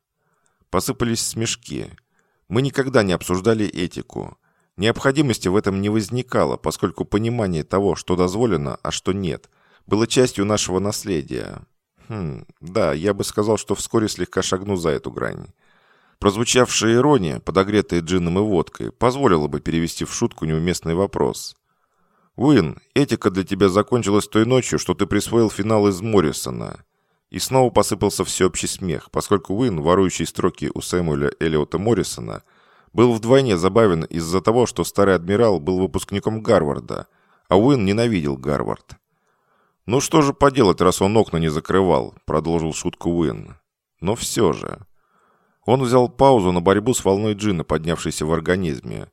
Посыпались смешки. Мы никогда не обсуждали этику. Необходимости в этом не возникало, поскольку понимание того, что дозволено, а что нет, было частью нашего наследия. Хм, да, я бы сказал, что вскоре слегка шагну за эту грань. Прозвучавшая ирония, подогретая джином и водкой, позволила бы перевести в шутку неуместный вопрос. «Уин, этика для тебя закончилась той ночью, что ты присвоил финал из Моррисона. И снова посыпался всеобщий смех, поскольку Уин, ворующий строки у Сэмуэля Эллиота Моррисона, был вдвойне забавен из-за того, что старый адмирал был выпускником Гарварда, а Уин ненавидел Гарвард. «Ну что же поделать, раз он окна не закрывал?» – продолжил шутку Уин. «Но все же...» Он взял паузу на борьбу с волной джина, поднявшейся в организме.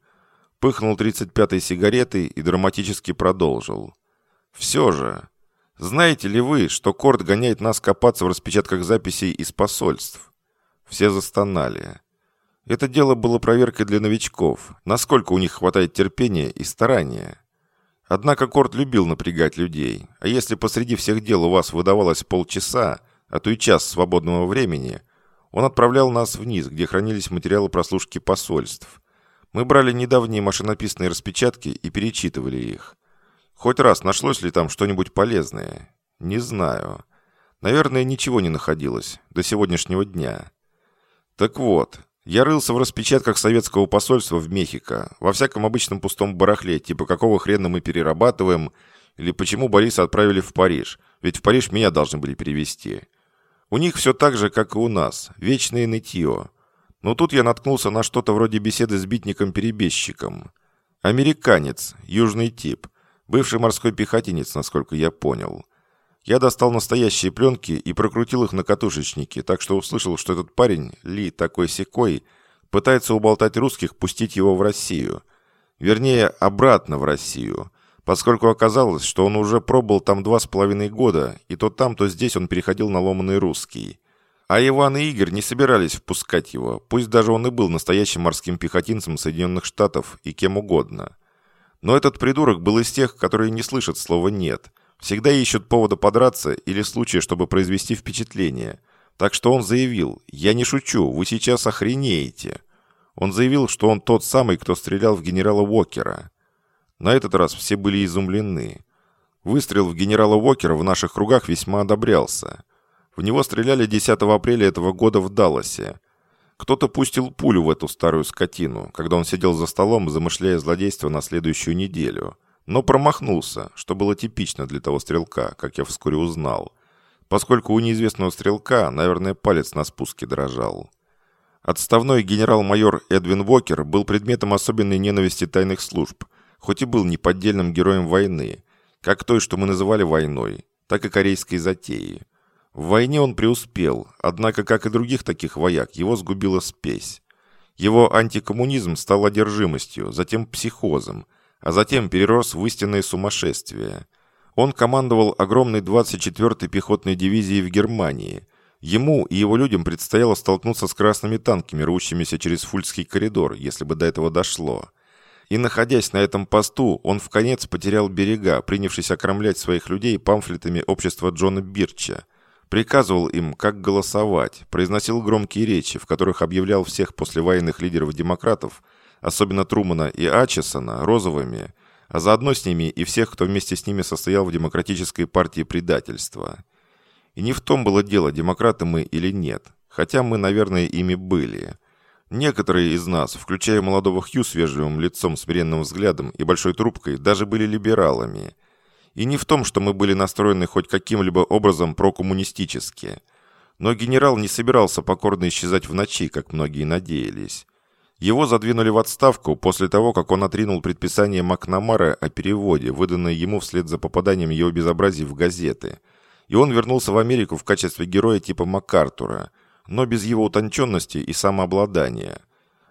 Пыхнул 35-й сигаретой и драматически продолжил. «Все же...» Знаете ли вы, что Корт гоняет нас копаться в распечатках записей из посольств? Все застонали. Это дело было проверкой для новичков, насколько у них хватает терпения и старания. Однако Корт любил напрягать людей, а если посреди всех дел у вас выдавалось полчаса, а то и час свободного времени, он отправлял нас вниз, где хранились материалы прослушки посольств. Мы брали недавние машинописные распечатки и перечитывали их. Хоть раз нашлось ли там что-нибудь полезное? Не знаю. Наверное, ничего не находилось до сегодняшнего дня. Так вот, я рылся в распечатках советского посольства в Мехико, во всяком обычном пустом барахле, типа какого хрена мы перерабатываем, Или почему Бориса отправили в Париж? Ведь в Париж меня должны были перевести. У них все так же, как и у нас. Вечное нытье. Но тут я наткнулся на что-то вроде беседы с битником-перебежчиком. Американец, южный тип. Бывший морской пехотинец, насколько я понял. Я достал настоящие пленки и прокрутил их на катушечнике, так что услышал, что этот парень, Ли такой секой, пытается уболтать русских пустить его в Россию. Вернее, обратно в Россию, поскольку оказалось, что он уже пробыл там два с половиной года, и то там, то здесь он переходил на ломаный русский. А Иван и Игорь не собирались впускать его, пусть даже он и был настоящим морским пехотинцем Соединенных Штатов и кем угодно. Но этот придурок был из тех, которые не слышат слова «нет», Всегда ищут повода подраться или случая, чтобы произвести впечатление. Так что он заявил, «Я не шучу, вы сейчас охренеете». Он заявил, что он тот самый, кто стрелял в генерала Уокера. На этот раз все были изумлены. Выстрел в генерала Уокера в наших кругах весьма одобрялся. В него стреляли 10 апреля этого года в Далласе. Кто-то пустил пулю в эту старую скотину, когда он сидел за столом, замышляя злодейство на следующую неделю – но промахнулся, что было типично для того стрелка, как я вскоре узнал, поскольку у неизвестного стрелка, наверное, палец на спуске дрожал. Отставной генерал-майор Эдвин Вокер был предметом особенной ненависти тайных служб, хоть и был неподдельным героем войны, как той, что мы называли войной, так и корейской затеи. В войне он преуспел, однако, как и других таких вояк, его сгубила спесь. Его антикоммунизм стал одержимостью, затем психозом – а затем перерос в истинное сумасшествие. Он командовал огромной 24-й пехотной дивизией в Германии. Ему и его людям предстояло столкнуться с красными танками, рвущимися через Фульский коридор, если бы до этого дошло. И находясь на этом посту, он в конец потерял берега, принявшись окромлять своих людей памфлетами общества Джона Бирча. Приказывал им, как голосовать, произносил громкие речи, в которых объявлял всех послевоенных лидеров-демократов особенно Трумана и Ачесона, розовыми, а заодно с ними и всех, кто вместе с ними состоял в демократической партии предательства. И не в том было дело, демократы мы или нет, хотя мы, наверное, ими были. Некоторые из нас, включая молодого Хью с вежливым лицом, смиренным взглядом и большой трубкой, даже были либералами. И не в том, что мы были настроены хоть каким-либо образом прокоммунистически. Но генерал не собирался покорно исчезать в ночи, как многие надеялись. Его задвинули в отставку после того, как он отринул предписание Макнамара о переводе, выданное ему вслед за попаданием его безобразий в газеты. И он вернулся в Америку в качестве героя типа МакАртура, но без его утонченности и самообладания.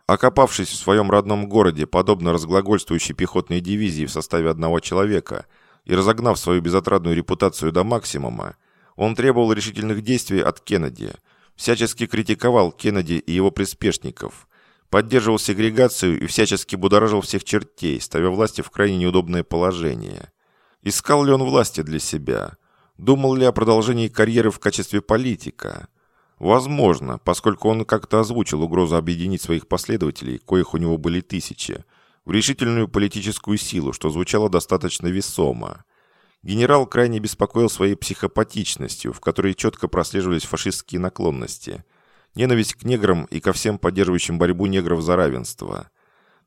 Окопавшись в своем родном городе, подобно разглагольствующей пехотной дивизии в составе одного человека, и разогнав свою безотрадную репутацию до максимума, он требовал решительных действий от Кеннеди, всячески критиковал Кеннеди и его приспешников – поддерживал сегрегацию и всячески будоражил всех чертей, ставя власти в крайне неудобное положение. Искал ли он власти для себя? Думал ли о продолжении карьеры в качестве политика? Возможно, поскольку он как-то озвучил угрозу объединить своих последователей, коих у него были тысячи, в решительную политическую силу, что звучало достаточно весомо. Генерал крайне беспокоил своей психопатичностью, в которой четко прослеживались фашистские наклонности – ненависть к неграм и ко всем поддерживающим борьбу негров за равенство.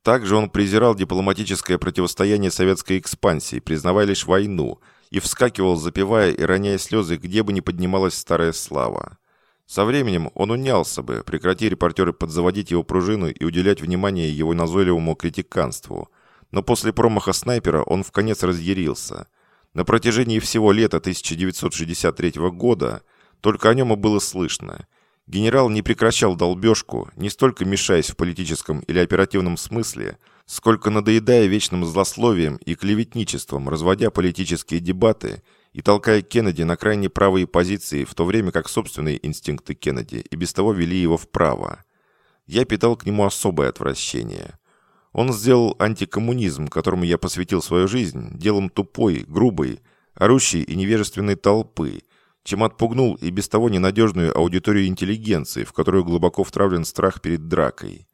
Также он презирал дипломатическое противостояние советской экспансии, признавая лишь войну, и вскакивал, запивая и роняя слезы, где бы ни поднималась старая слава. Со временем он унялся бы, прекрати репортеры подзаводить его пружину и уделять внимание его назойливому критиканству. Но после промаха снайпера он в конец разъярился. На протяжении всего лета 1963 года только о нем и было слышно. Генерал не прекращал долбежку, не столько мешаясь в политическом или оперативном смысле, сколько надоедая вечным злословием и клеветничеством, разводя политические дебаты и толкая Кеннеди на крайне правые позиции, в то время как собственные инстинкты Кеннеди и без того вели его вправо. Я питал к нему особое отвращение. Он сделал антикоммунизм, которому я посвятил свою жизнь, делом тупой, грубой, орущей и невежественной толпы – чем отпугнул и без того ненадежную аудиторию интеллигенции, в которую глубоко втравлен страх перед дракой.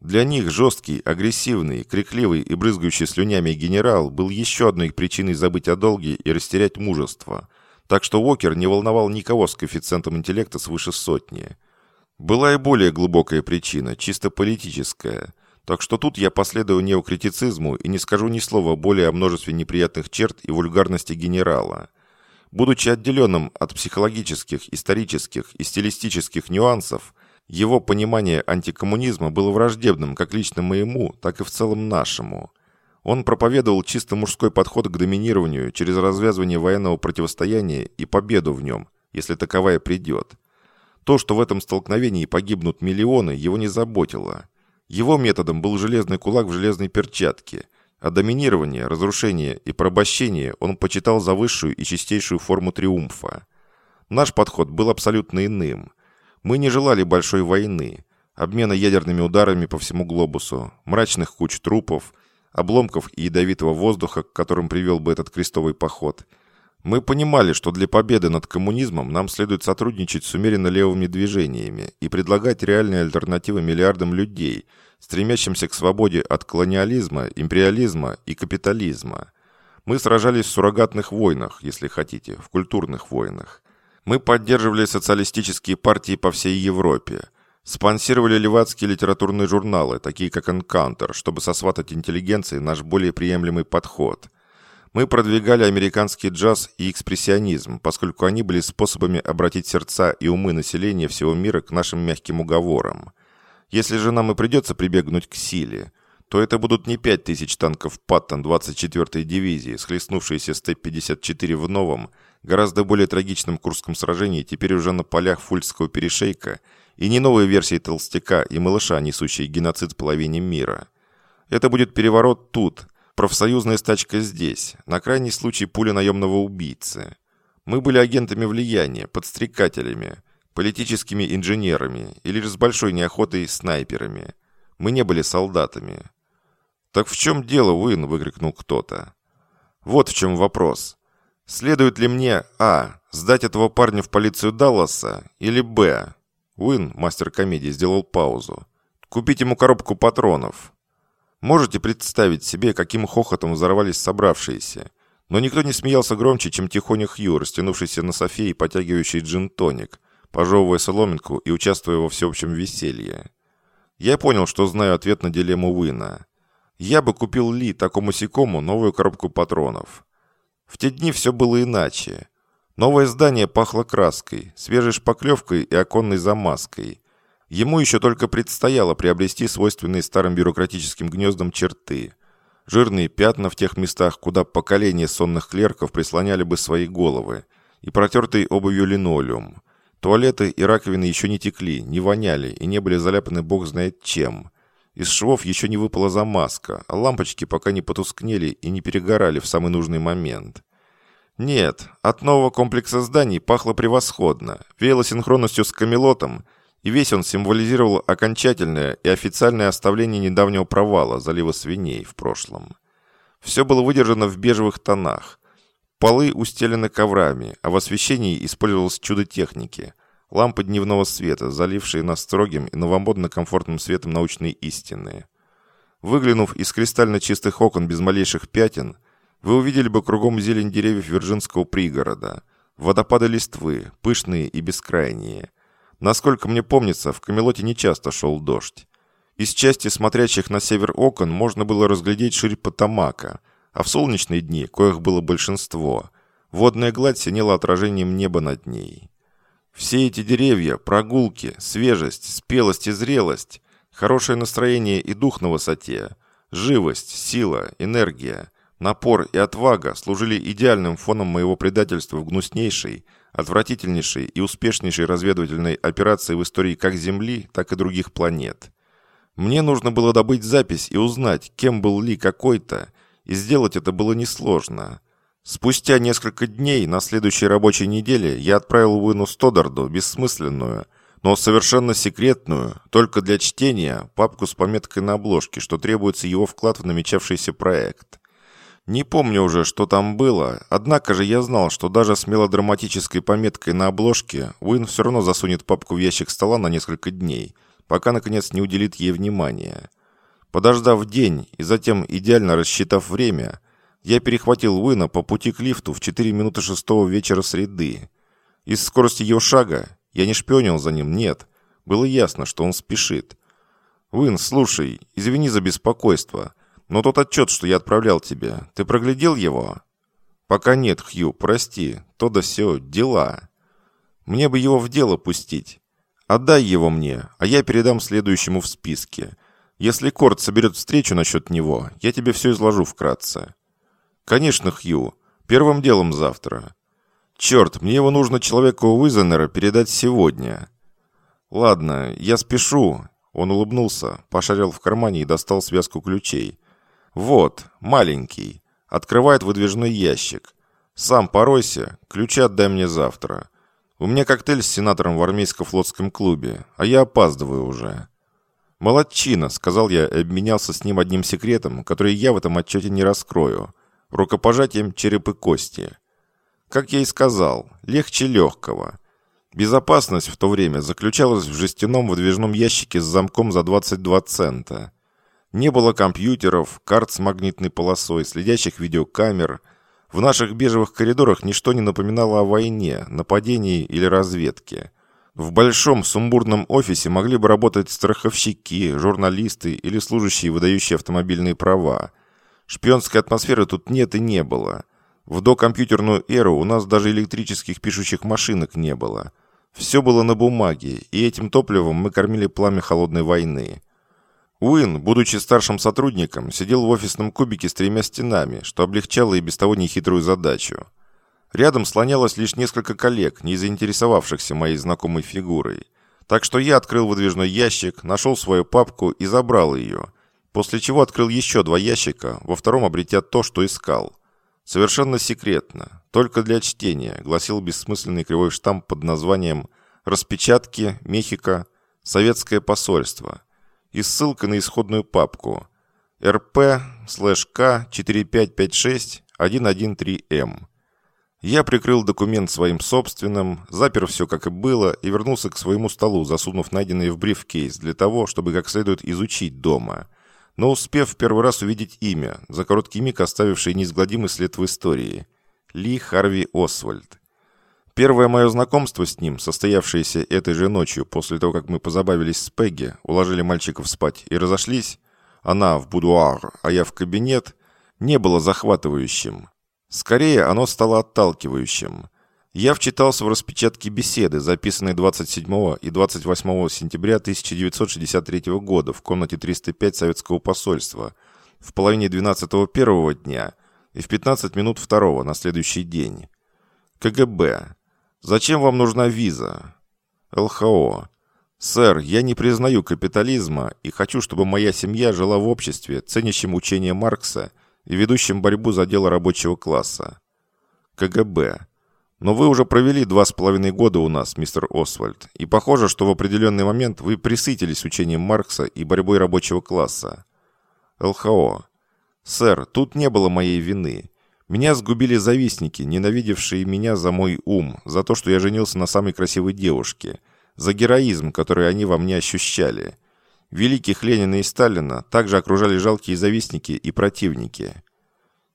Для них жесткий, агрессивный, крикливый и брызгающий слюнями генерал был еще одной причиной забыть о долге и растерять мужество. Так что Уокер не волновал никого с коэффициентом интеллекта свыше сотни. Была и более глубокая причина, чисто политическая. Так что тут я последую неокритицизму и не скажу ни слова более о множестве неприятных черт и вульгарности генерала. Будучи отделенным от психологических, исторических и стилистических нюансов, его понимание антикоммунизма было враждебным как лично моему, так и в целом нашему. Он проповедовал чисто мужской подход к доминированию через развязывание военного противостояния и победу в нем, если таковая придет. То, что в этом столкновении погибнут миллионы, его не заботило. Его методом был железный кулак в железной перчатке, а доминирование, разрушение и порабощение он почитал за высшую и чистейшую форму триумфа. Наш подход был абсолютно иным. Мы не желали большой войны, обмена ядерными ударами по всему глобусу, мрачных куч трупов, обломков и ядовитого воздуха, к которым привел бы этот крестовый поход – мы понимали, что для победы над коммунизмом нам следует сотрудничать с умеренно левыми движениями и предлагать реальные альтернативы миллиардам людей, стремящимся к свободе от колониализма, империализма и капитализма. Мы сражались в суррогатных войнах, если хотите, в культурных войнах. Мы поддерживали социалистические партии по всей Европе, спонсировали левацкие литературные журналы, такие как «Энкантер», чтобы сосватать интеллигенции наш более приемлемый подход – мы продвигали американский джаз и экспрессионизм, поскольку они были способами обратить сердца и умы населения всего мира к нашим мягким уговорам. Если же нам и придется прибегнуть к силе, то это будут не 5000 танков Паттон 24-й дивизии, схлестнувшиеся с Т-54 в новом, гораздо более трагичном Курском сражении теперь уже на полях Фульского перешейка, и не новые версии Толстяка и Малыша, несущие геноцид половине мира. Это будет переворот тут – Профсоюзная стачка здесь, на крайний случай пуля наемного убийцы. Мы были агентами влияния, подстрекателями, политическими инженерами и лишь с большой неохотой снайперами. Мы не были солдатами. «Так в чем дело, Уин?» – выкрикнул кто-то. «Вот в чем вопрос. Следует ли мне, а, сдать этого парня в полицию Далласа, или, б, Уин, мастер комедии, сделал паузу. Купить ему коробку патронов. Можете представить себе, каким хохотом взорвались собравшиеся. Но никто не смеялся громче, чем тихоня Хью, растянувшийся на софе и потягивающий джин-тоник, пожевывая соломинку и участвуя во всеобщем веселье. Я понял, что знаю ответ на дилемму Уина. Я бы купил Ли, такому сикому, новую коробку патронов. В те дни все было иначе. Новое здание пахло краской, свежей шпаклевкой и оконной замазкой. Ему еще только предстояло приобрести свойственные старым бюрократическим гнездам черты. Жирные пятна в тех местах, куда поколения сонных клерков прислоняли бы свои головы, и протертый обувью линолеум. Туалеты и раковины еще не текли, не воняли и не были заляпаны бог знает чем. Из швов еще не выпала замазка, а лампочки пока не потускнели и не перегорали в самый нужный момент. Нет, от нового комплекса зданий пахло превосходно, веяло синхронностью с Камелотом – и весь он символизировал окончательное и официальное оставление недавнего провала залива свиней в прошлом. Все было выдержано в бежевых тонах. Полы устелены коврами, а в освещении использовалось чудо техники – лампы дневного света, залившие нас строгим и новомодно-комфортным светом научной истины. Выглянув из кристально чистых окон без малейших пятен, вы увидели бы кругом зелень деревьев Вирджинского пригорода, водопады листвы, пышные и бескрайние – Насколько мне помнится, в Камелоте нечасто шел дождь. Из части смотрящих на север окон можно было разглядеть ширь Потамака, а в солнечные дни, коих было большинство, водная гладь синела отражением неба над ней. Все эти деревья, прогулки, свежесть, спелость и зрелость, хорошее настроение и дух на высоте, живость, сила, энергия, напор и отвага служили идеальным фоном моего предательства в гнуснейшей, отвратительнейшей и успешнейшей разведывательной операции в истории как Земли, так и других планет. Мне нужно было добыть запись и узнать, кем был Ли какой-то, и сделать это было несложно. Спустя несколько дней на следующей рабочей неделе я отправил Уину Стодарду бессмысленную, но совершенно секретную, только для чтения, папку с пометкой на обложке, что требуется его вклад в намечавшийся проект. Не помню уже, что там было, однако же я знал, что даже с мелодраматической пометкой на обложке Уин все равно засунет папку в ящик стола на несколько дней, пока наконец не уделит ей внимания. Подождав день и затем идеально рассчитав время, я перехватил Уина по пути к лифту в 4 минуты шестого вечера среды. Из скорости его шага я не шпионил за ним, нет. Было ясно, что он спешит. Уин, слушай, извини за беспокойство, но тот отчет, что я отправлял тебе, ты проглядел его?» «Пока нет, Хью, прости, то да сё, дела. Мне бы его в дело пустить. Отдай его мне, а я передам следующему в списке. Если Корт соберет встречу насчет него, я тебе все изложу вкратце». «Конечно, Хью. Первым делом завтра». «Черт, мне его нужно человеку Уизенера передать сегодня». «Ладно, я спешу». Он улыбнулся, пошарил в кармане и достал связку ключей. «Вот, маленький. Открывает выдвижной ящик. Сам поройся, ключи отдай мне завтра. У меня коктейль с сенатором в армейско-флотском клубе, а я опаздываю уже». «Молодчина», — сказал я обменялся с ним одним секретом, который я в этом отчете не раскрою. Рукопожатием череп и кости. Как я и сказал, легче легкого. Безопасность в то время заключалась в жестяном выдвижном ящике с замком за 22 цента. Не было компьютеров, карт с магнитной полосой, следящих видеокамер. В наших бежевых коридорах ничто не напоминало о войне, нападении или разведке. В большом сумбурном офисе могли бы работать страховщики, журналисты или служащие, выдающие автомобильные права. Шпионской атмосферы тут нет и не было. В докомпьютерную эру у нас даже электрических пишущих машинок не было. Все было на бумаге, и этим топливом мы кормили пламя холодной войны. Уин, будучи старшим сотрудником, сидел в офисном кубике с тремя стенами, что облегчало и без того нехитрую задачу. Рядом слонялось лишь несколько коллег, не заинтересовавшихся моей знакомой фигурой. Так что я открыл выдвижной ящик, нашел свою папку и забрал ее, после чего открыл еще два ящика, во втором обретя то, что искал. Совершенно секретно, только для чтения, гласил бессмысленный кривой штамп под названием «Распечатки, Мехико, Советское посольство» и ссылка на исходную папку rp k 4556 113m. Я прикрыл документ своим собственным, запер все как и было и вернулся к своему столу, засунув найденный в брифкейс для того, чтобы как следует изучить дома. Но успев в первый раз увидеть имя, за короткий миг оставивший неизгладимый след в истории. Ли Харви Освальд. Первое мое знакомство с ним, состоявшееся этой же ночью, после того, как мы позабавились с Пегги, уложили мальчиков спать и разошлись, она в будуар, а я в кабинет, не было захватывающим. Скорее, оно стало отталкивающим. Я вчитался в распечатки беседы, записанные 27 и 28 сентября 1963 года в комнате 305 Советского посольства, в половине 12 первого дня и в 15 минут второго на следующий день. КГБ. Зачем вам нужна виза? ЛХО. Сэр, я не признаю капитализма и хочу, чтобы моя семья жила в обществе, ценящем учение Маркса и ведущем борьбу за дело рабочего класса. КГБ. Но вы уже провели два с половиной года у нас, мистер Освальд, и похоже, что в определенный момент вы присытились учением Маркса и борьбой рабочего класса. ЛХО. Сэр, тут не было моей вины. Меня сгубили завистники, ненавидевшие меня за мой ум, за то, что я женился на самой красивой девушке, за героизм, который они во мне ощущали. Великих Ленина и Сталина также окружали жалкие завистники и противники.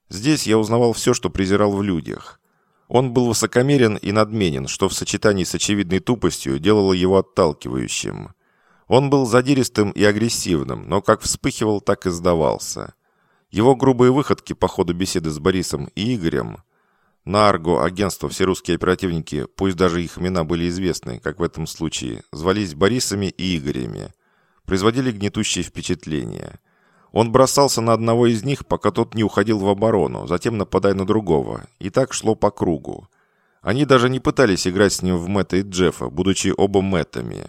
Здесь я узнавал все, что презирал в людях. Он был высокомерен и надменен, что в сочетании с очевидной тупостью делало его отталкивающим. Он был задиристым и агрессивным, но как вспыхивал, так и сдавался. Его грубые выходки по ходу беседы с Борисом и Игорем на Арго агентство все русские оперативники, пусть даже их имена были известны, как в этом случае, звались Борисами и Игорями, производили гнетущее впечатление. Он бросался на одного из них, пока тот не уходил в оборону, затем нападая на другого, и так шло по кругу. Они даже не пытались играть с ним в Мэтта и Джеффа, будучи оба Мэттами.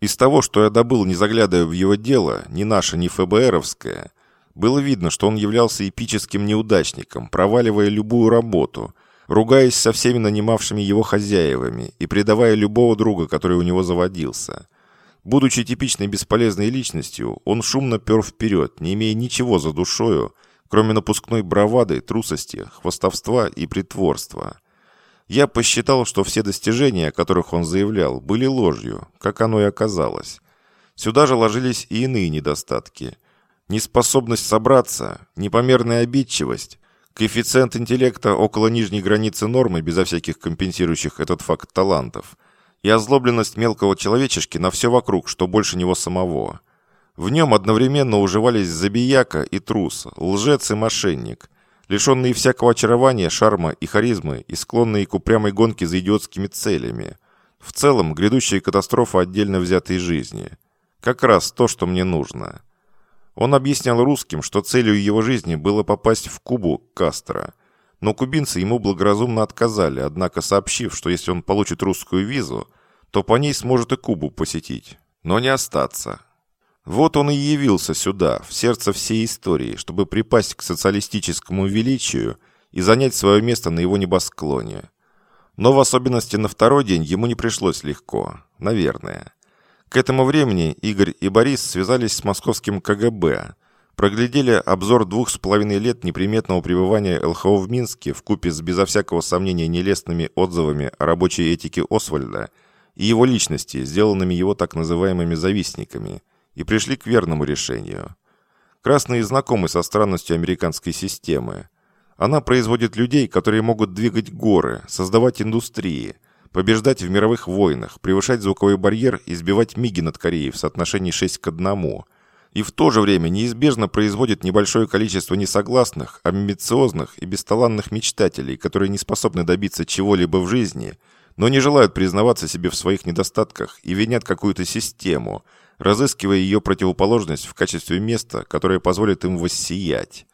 Из того, что я добыл, не заглядывая в его дело, ни наше, ни ФБРовское – было видно, что он являлся эпическим неудачником, проваливая любую работу, ругаясь со всеми нанимавшими его хозяевами и предавая любого друга, который у него заводился. Будучи типичной бесполезной личностью, он шумно пер вперед, не имея ничего за душою, кроме напускной бравады, трусости, хвостовства и притворства. Я посчитал, что все достижения, о которых он заявлял, были ложью, как оно и оказалось. Сюда же ложились и иные недостатки – неспособность собраться, непомерная обидчивость, коэффициент интеллекта около нижней границы нормы безо всяких компенсирующих этот факт талантов и озлобленность мелкого человечешки на все вокруг, что больше него самого. В нем одновременно уживались забияка и трус, лжец и мошенник, лишенные всякого очарования, шарма и харизмы и склонные к упрямой гонке за идиотскими целями. В целом, грядущая катастрофа отдельно взятой жизни. Как раз то, что мне нужно. Он объяснял русским, что целью его жизни было попасть в Кубу Кастро. Но кубинцы ему благоразумно отказали, однако сообщив, что если он получит русскую визу, то по ней сможет и Кубу посетить, но не остаться. Вот он и явился сюда, в сердце всей истории, чтобы припасть к социалистическому величию и занять свое место на его небосклоне. Но в особенности на второй день ему не пришлось легко, наверное. К этому времени Игорь и Борис связались с московским КГБ, проглядели обзор двух с половиной лет неприметного пребывания ЛХО в Минске в купе с безо всякого сомнения нелестными отзывами о рабочей этике Освальда и его личности, сделанными его так называемыми завистниками – и пришли к верному решению. Красные знакомы со странностью американской системы. Она производит людей, которые могут двигать горы, создавать индустрии, побеждать в мировых войнах, превышать звуковой барьер и сбивать миги над Кореей в соотношении 6 к 1. И в то же время неизбежно производит небольшое количество несогласных, амбициозных и бесталанных мечтателей, которые не способны добиться чего-либо в жизни, но не желают признаваться себе в своих недостатках и винят какую-то систему – разыскивая ее противоположность в качестве места, которое позволит им воссиять.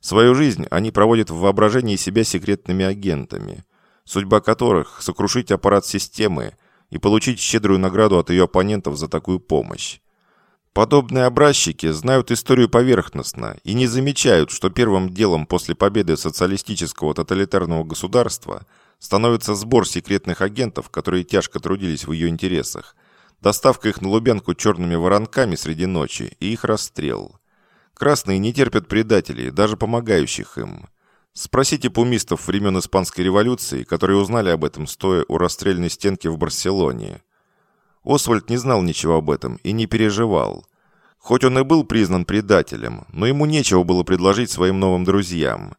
Свою жизнь они проводят в воображении себя секретными агентами, судьба которых – сокрушить аппарат системы и получить щедрую награду от ее оппонентов за такую помощь. Подобные образчики знают историю поверхностно и не замечают, что первым делом после победы социалистического тоталитарного государства становится сбор секретных агентов, которые тяжко трудились в ее интересах, доставка их на Лубянку черными воронками среди ночи и их расстрел. Красные не терпят предателей, даже помогающих им. Спросите пумистов времен Испанской революции, которые узнали об этом, стоя у расстрельной стенки в Барселоне. Освальд не знал ничего об этом и не переживал. Хоть он и был признан предателем, но ему нечего было предложить своим новым друзьям.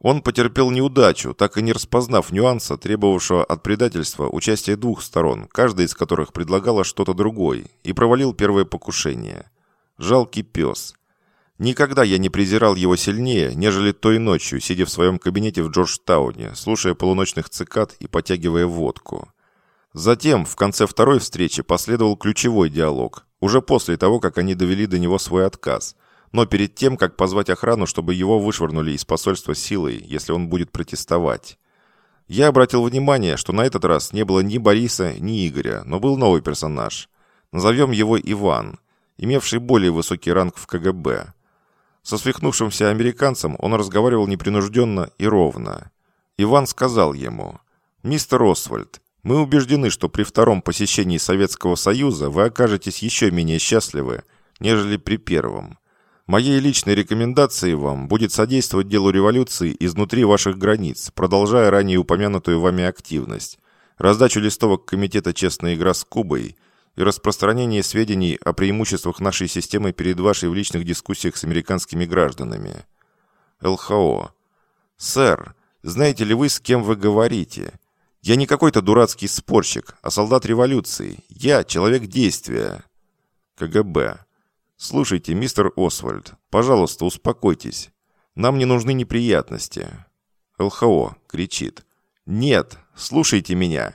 Он потерпел неудачу, так и не распознав нюанса, требовавшего от предательства участия двух сторон, каждая из которых предлагала что-то другое, и провалил первое покушение. Жалкий пес. Никогда я не презирал его сильнее, нежели той ночью, сидя в своем кабинете в Джорджтауне, слушая полуночных цикад и потягивая водку. Затем, в конце второй встречи, последовал ключевой диалог, уже после того, как они довели до него свой отказ – но перед тем, как позвать охрану, чтобы его вышвырнули из посольства силой, если он будет протестовать. Я обратил внимание, что на этот раз не было ни Бориса, ни Игоря, но был новый персонаж. Назовем его Иван, имевший более высокий ранг в КГБ. Со свихнувшимся американцем он разговаривал непринужденно и ровно. Иван сказал ему, «Мистер Освальд, мы убеждены, что при втором посещении Советского Союза вы окажетесь еще менее счастливы, нежели при первом. Моей личной рекомендацией вам будет содействовать делу революции изнутри ваших границ, продолжая ранее упомянутую вами активность, раздачу листовок Комитета «Честная игра» с Кубой и распространение сведений о преимуществах нашей системы перед вашей в личных дискуссиях с американскими гражданами. ЛХО. Сэр, знаете ли вы, с кем вы говорите? Я не какой-то дурацкий спорщик, а солдат революции. Я человек действия. КГБ. «Слушайте, мистер Освальд, пожалуйста, успокойтесь. Нам не нужны неприятности». ЛХО кричит. «Нет, слушайте меня.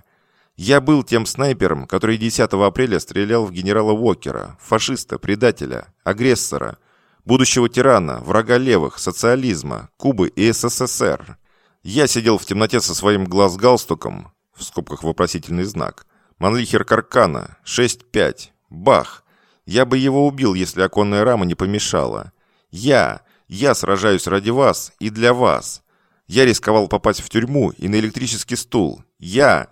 Я был тем снайпером, который 10 апреля стрелял в генерала Уокера, фашиста, предателя, агрессора, будущего тирана, врага левых, социализма, Кубы и СССР. Я сидел в темноте со своим глаз-галстуком, в скобках вопросительный знак, Манлихер Каркана, 6-5, бах, я бы его убил, если оконная рама не помешала. Я, я сражаюсь ради вас и для вас. Я рисковал попасть в тюрьму и на электрический стул. Я,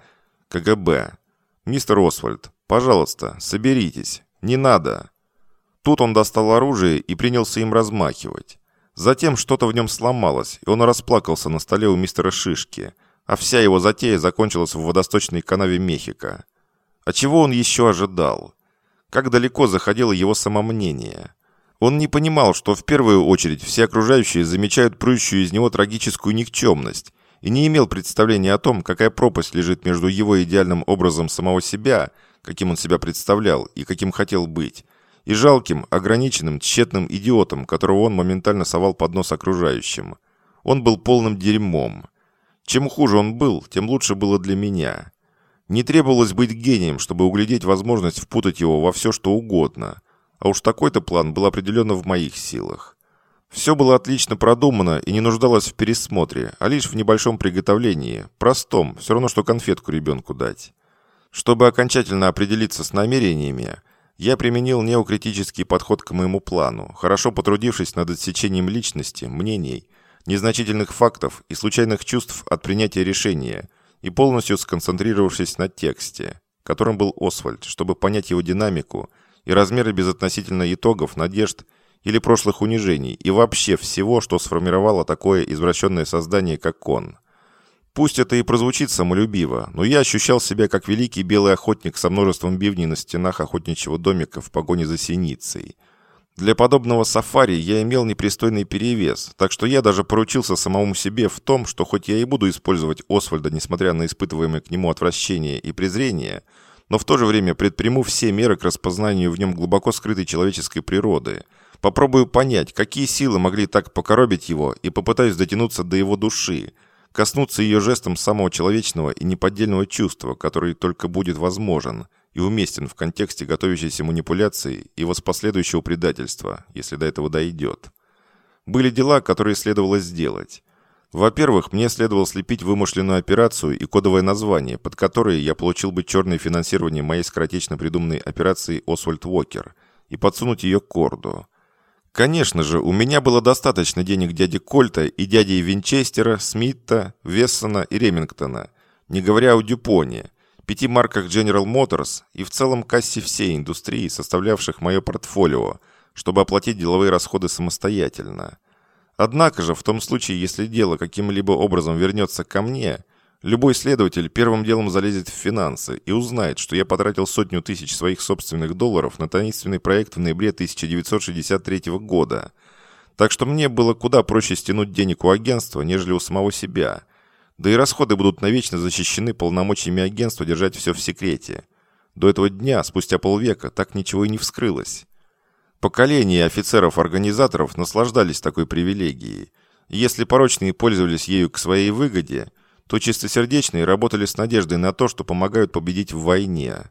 КГБ. Мистер Освальд, пожалуйста, соберитесь. Не надо. Тут он достал оружие и принялся им размахивать. Затем что-то в нем сломалось, и он расплакался на столе у мистера Шишки, а вся его затея закончилась в водосточной канаве Мехико. А чего он еще ожидал? как далеко заходило его самомнение. Он не понимал, что в первую очередь все окружающие замечают прущую из него трагическую никчемность, и не имел представления о том, какая пропасть лежит между его идеальным образом самого себя, каким он себя представлял и каким хотел быть, и жалким, ограниченным, тщетным идиотом, которого он моментально совал под нос окружающим. Он был полным дерьмом. Чем хуже он был, тем лучше было для меня. Не требовалось быть гением, чтобы углядеть возможность впутать его во все, что угодно. А уж такой-то план был определенно в моих силах. Все было отлично продумано и не нуждалось в пересмотре, а лишь в небольшом приготовлении, простом, все равно, что конфетку ребенку дать. Чтобы окончательно определиться с намерениями, я применил неокритический подход к моему плану, хорошо потрудившись над отсечением личности, мнений, незначительных фактов и случайных чувств от принятия решения и полностью сконцентрировавшись на тексте, которым был Освальд, чтобы понять его динамику и размеры безотносительно итогов, надежд или прошлых унижений и вообще всего, что сформировало такое извращенное создание, как он – Пусть это и прозвучит самолюбиво, но я ощущал себя как великий белый охотник со множеством бивней на стенах охотничьего домика в погоне за синицей. Для подобного сафари я имел непристойный перевес, так что я даже поручился самому себе в том, что хоть я и буду использовать Освальда, несмотря на испытываемое к нему отвращение и презрение, но в то же время предприму все меры к распознанию в нем глубоко скрытой человеческой природы. Попробую понять, какие силы могли так покоробить его, и попытаюсь дотянуться до его души – коснуться ее жестом самого человечного и неподдельного чувства, который только будет возможен и уместен в контексте готовящейся манипуляции и воспоследующего предательства, если до этого дойдет. Были дела, которые следовало сделать. Во-первых, мне следовало слепить вымышленную операцию и кодовое название, под которое я получил бы черное финансирование моей скоротечно придуманной операции «Освальд Уокер» и подсунуть ее к Корду – Конечно же, у меня было достаточно денег дяди Кольта и дяди Винчестера, Смита, Вессона и Ремингтона, не говоря о Дюпоне, пяти марках General Motors и в целом кассе всей индустрии, составлявших мое портфолио, чтобы оплатить деловые расходы самостоятельно. Однако же, в том случае, если дело каким-либо образом вернется ко мне, Любой следователь первым делом залезет в финансы и узнает, что я потратил сотню тысяч своих собственных долларов на таинственный проект в ноябре 1963 года. Так что мне было куда проще стянуть денег у агентства, нежели у самого себя. Да и расходы будут навечно защищены полномочиями агентства держать все в секрете. До этого дня, спустя полвека, так ничего и не вскрылось. Поколения офицеров-организаторов наслаждались такой привилегией. если порочные пользовались ею к своей выгоде – то чистосердечные работали с надеждой на то, что помогают победить в войне.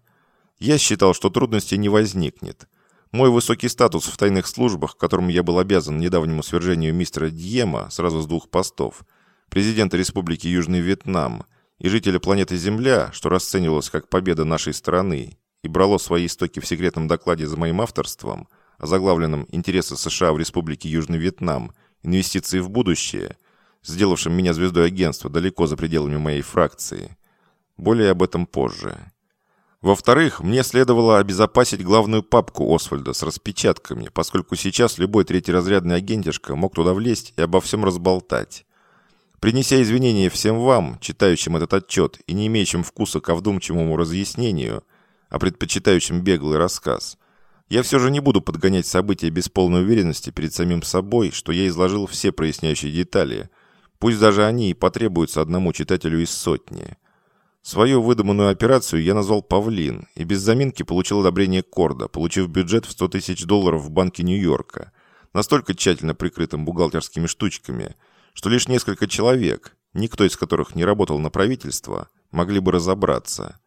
Я считал, что трудностей не возникнет. Мой высокий статус в тайных службах, которому я был обязан недавнему свержению мистера Дьема сразу с двух постов, президента Республики Южный Вьетнам и жителя планеты Земля, что расценивалось как победа нашей страны и брало свои истоки в секретном докладе за моим авторством, озаглавленном «Интересы США в Республике Южный Вьетнам. Инвестиции в будущее», сделавшим меня звездой агентства далеко за пределами моей фракции. Более об этом позже. Во-вторых, мне следовало обезопасить главную папку Освальда с распечатками, поскольку сейчас любой третьеразрядный агентишка мог туда влезть и обо всем разболтать. Принеся извинения всем вам, читающим этот отчет и не имеющим вкуса ко вдумчивому разъяснению, а предпочитающим беглый рассказ, я все же не буду подгонять события без полной уверенности перед самим собой, что я изложил все проясняющие детали, Пусть даже они и потребуются одному читателю из сотни. Свою выдуманную операцию я назвал «Павлин» и без заминки получил одобрение Корда, получив бюджет в 100 тысяч долларов в Банке Нью-Йорка, настолько тщательно прикрытым бухгалтерскими штучками, что лишь несколько человек, никто из которых не работал на правительство, могли бы разобраться.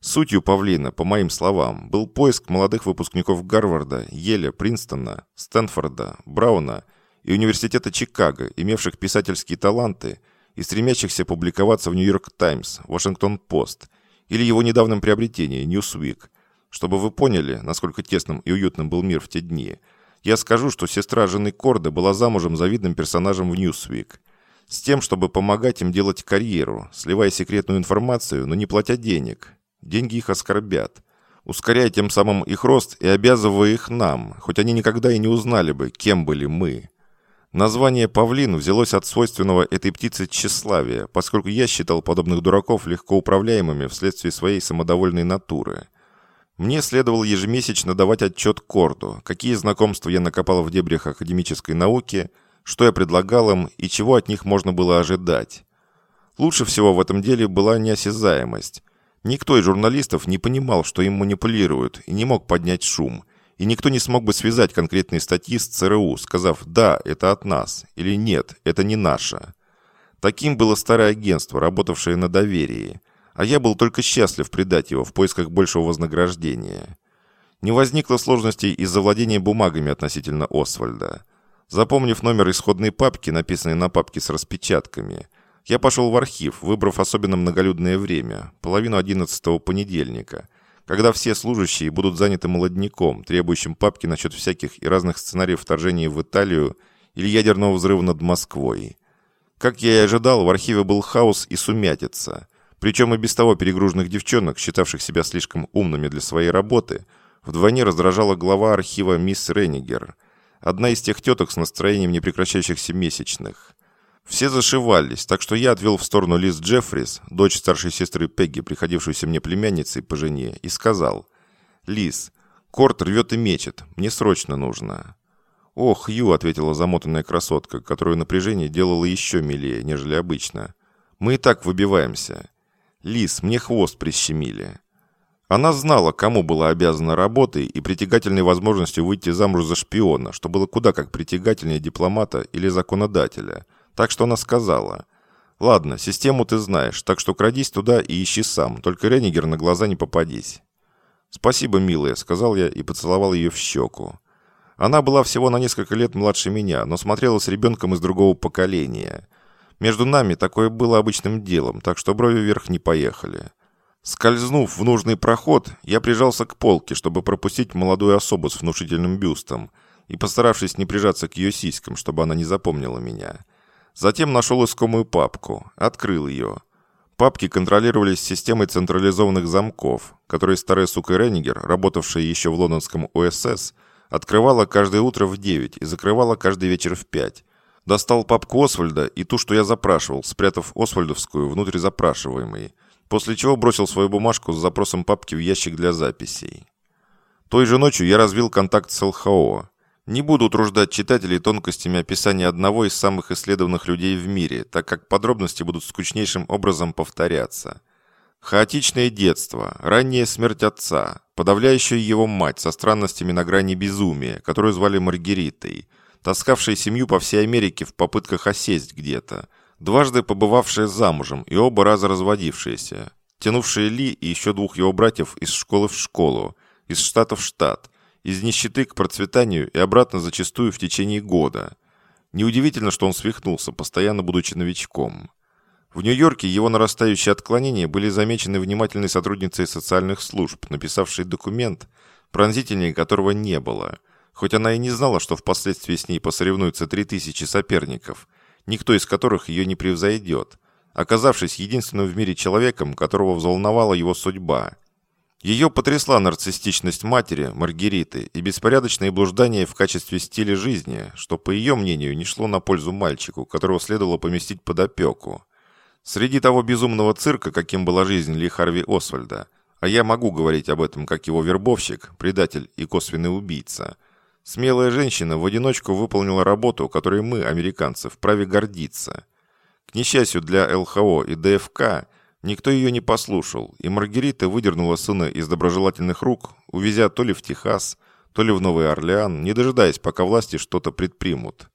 Сутью Павлина, по моим словам, был поиск молодых выпускников Гарварда, Еля, Принстона, Стэнфорда, Брауна – и Университета Чикаго, имевших писательские таланты и стремящихся публиковаться в New York Times, Washington Post или его недавнем приобретении Newsweek. Чтобы вы поняли, насколько тесным и уютным был мир в те дни, я скажу, что сестра жены Корда была замужем за видным персонажем в Newsweek. С тем, чтобы помогать им делать карьеру, сливая секретную информацию, но не платя денег. Деньги их оскорбят ускоряя тем самым их рост и обязывая их нам, хоть они никогда и не узнали бы, кем были мы. Название «павлин» взялось от свойственного этой птице тщеславия, поскольку я считал подобных дураков легко управляемыми вследствие своей самодовольной натуры. Мне следовало ежемесячно давать отчет Корду, какие знакомства я накопал в дебрях академической науки, что я предлагал им и чего от них можно было ожидать. Лучше всего в этом деле была неосязаемость. Никто из журналистов не понимал, что им манипулируют, и не мог поднять шум – и никто не смог бы связать конкретные статьи с ЦРУ, сказав «да, это от нас» или «нет, это не наше». Таким было старое агентство, работавшее на доверии, а я был только счастлив предать его в поисках большего вознаграждения. Не возникло сложностей из-за владения бумагами относительно Освальда. Запомнив номер исходной папки, написанной на папке с распечатками, я пошел в архив, выбрав особенно многолюдное время, половину одиннадцатого понедельника, когда все служащие будут заняты молодняком, требующим папки насчет всяких и разных сценариев вторжения в Италию или ядерного взрыва над Москвой. Как я и ожидал, в архиве был хаос и сумятица. Причем и без того перегруженных девчонок, считавших себя слишком умными для своей работы, вдвойне раздражала глава архива мисс Реннигер, одна из тех теток с настроением непрекращающихся месячных. Все зашивались, так что я отвел в сторону Лиз Джеффрис, дочь старшей сестры Пегги, приходившуюся мне племянницей по жене, и сказал, «Лиз, Корт рвет и мечет, мне срочно нужно». «Ох, Ю», — ответила замотанная красотка, которую напряжение делало еще милее, нежели обычно. «Мы и так выбиваемся. Лис, мне хвост прищемили». Она знала, кому была обязана работой и притягательной возможностью выйти замуж за шпиона, что было куда как притягательнее дипломата или законодателя. Так что она сказала, «Ладно, систему ты знаешь, так что крадись туда и ищи сам, только Реннигер на глаза не попадись». «Спасибо, милая», — сказал я и поцеловал ее в щеку. Она была всего на несколько лет младше меня, но смотрела с ребенком из другого поколения. Между нами такое было обычным делом, так что брови вверх не поехали. Скользнув в нужный проход, я прижался к полке, чтобы пропустить молодую особу с внушительным бюстом, и постаравшись не прижаться к ее сиськам, чтобы она не запомнила меня. Затем нашел искомую папку, открыл ее. Папки контролировались системой централизованных замков, которые старая сука Реннигер, работавшая еще в лондонском ОСС, Открывала каждое утро в 9 и закрывала каждый вечер в 5. Достал папку Освальда и ту, что я запрашивал, спрятав Освальдовскую внутрь запрашиваемой, после чего бросил свою бумажку с запросом папки в ящик для записей. Той же ночью я развил контакт с ЛХО. Не буду утруждать читателей тонкостями описания одного из самых исследованных людей в мире, так как подробности будут скучнейшим образом повторяться. Хаотичное детство, ранняя смерть отца, подавляющая его мать со странностями на грани безумия, которую звали Маргаритой, таскавшая семью по всей Америке в попытках осесть где-то, дважды побывавшая замужем и оба раза разводившаяся, тянувшая Ли и еще двух его братьев из школы в школу, из штата в штат, из нищеты к процветанию и обратно зачастую в течение года. Неудивительно, что он свихнулся, постоянно будучи новичком. В Нью-Йорке его нарастающие отклонения были замечены внимательной сотрудницей социальных служб, написавшей документ, пронзительнее которого не было. Хоть она и не знала, что впоследствии с ней посоревнуются три тысячи соперников, никто из которых ее не превзойдет, оказавшись единственным в мире человеком, которого взволновала его судьба. Ее потрясла нарциссичность матери, Маргариты, и беспорядочные блуждания в качестве стиля жизни, что, по ее мнению, не шло на пользу мальчику, которого следовало поместить под опеку. Среди того безумного цирка, каким была жизнь Ли Харви Освальда, а я могу говорить об этом как его вербовщик, предатель и косвенный убийца, смелая женщина в одиночку выполнила работу, которой мы, американцы, вправе гордиться. К несчастью для ЛХО и ДФК, никто ее не послушал, и Маргарита выдернула сына из доброжелательных рук, увезя то ли в Техас, то ли в Новый Орлеан, не дожидаясь, пока власти что-то предпримут.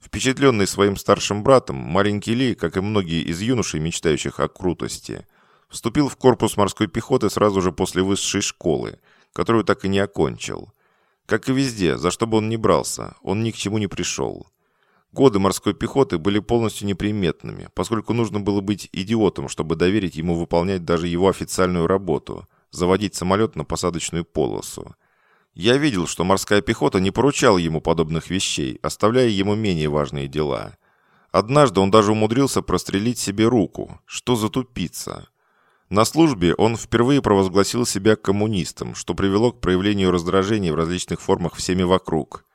Впечатленный своим старшим братом, маленький Ли, как и многие из юношей, мечтающих о крутости, вступил в корпус морской пехоты сразу же после высшей школы, которую так и не окончил. Как и везде, за что бы он ни брался, он ни к чему не пришел. Годы морской пехоты были полностью неприметными, поскольку нужно было быть идиотом, чтобы доверить ему выполнять даже его официальную работу – заводить самолет на посадочную полосу. Я видел, что морская пехота не поручала ему подобных вещей, оставляя ему менее важные дела. Однажды он даже умудрился прострелить себе руку. Что за тупица? На службе он впервые провозгласил себя коммунистом, что привело к проявлению раздражения в различных формах всеми вокруг.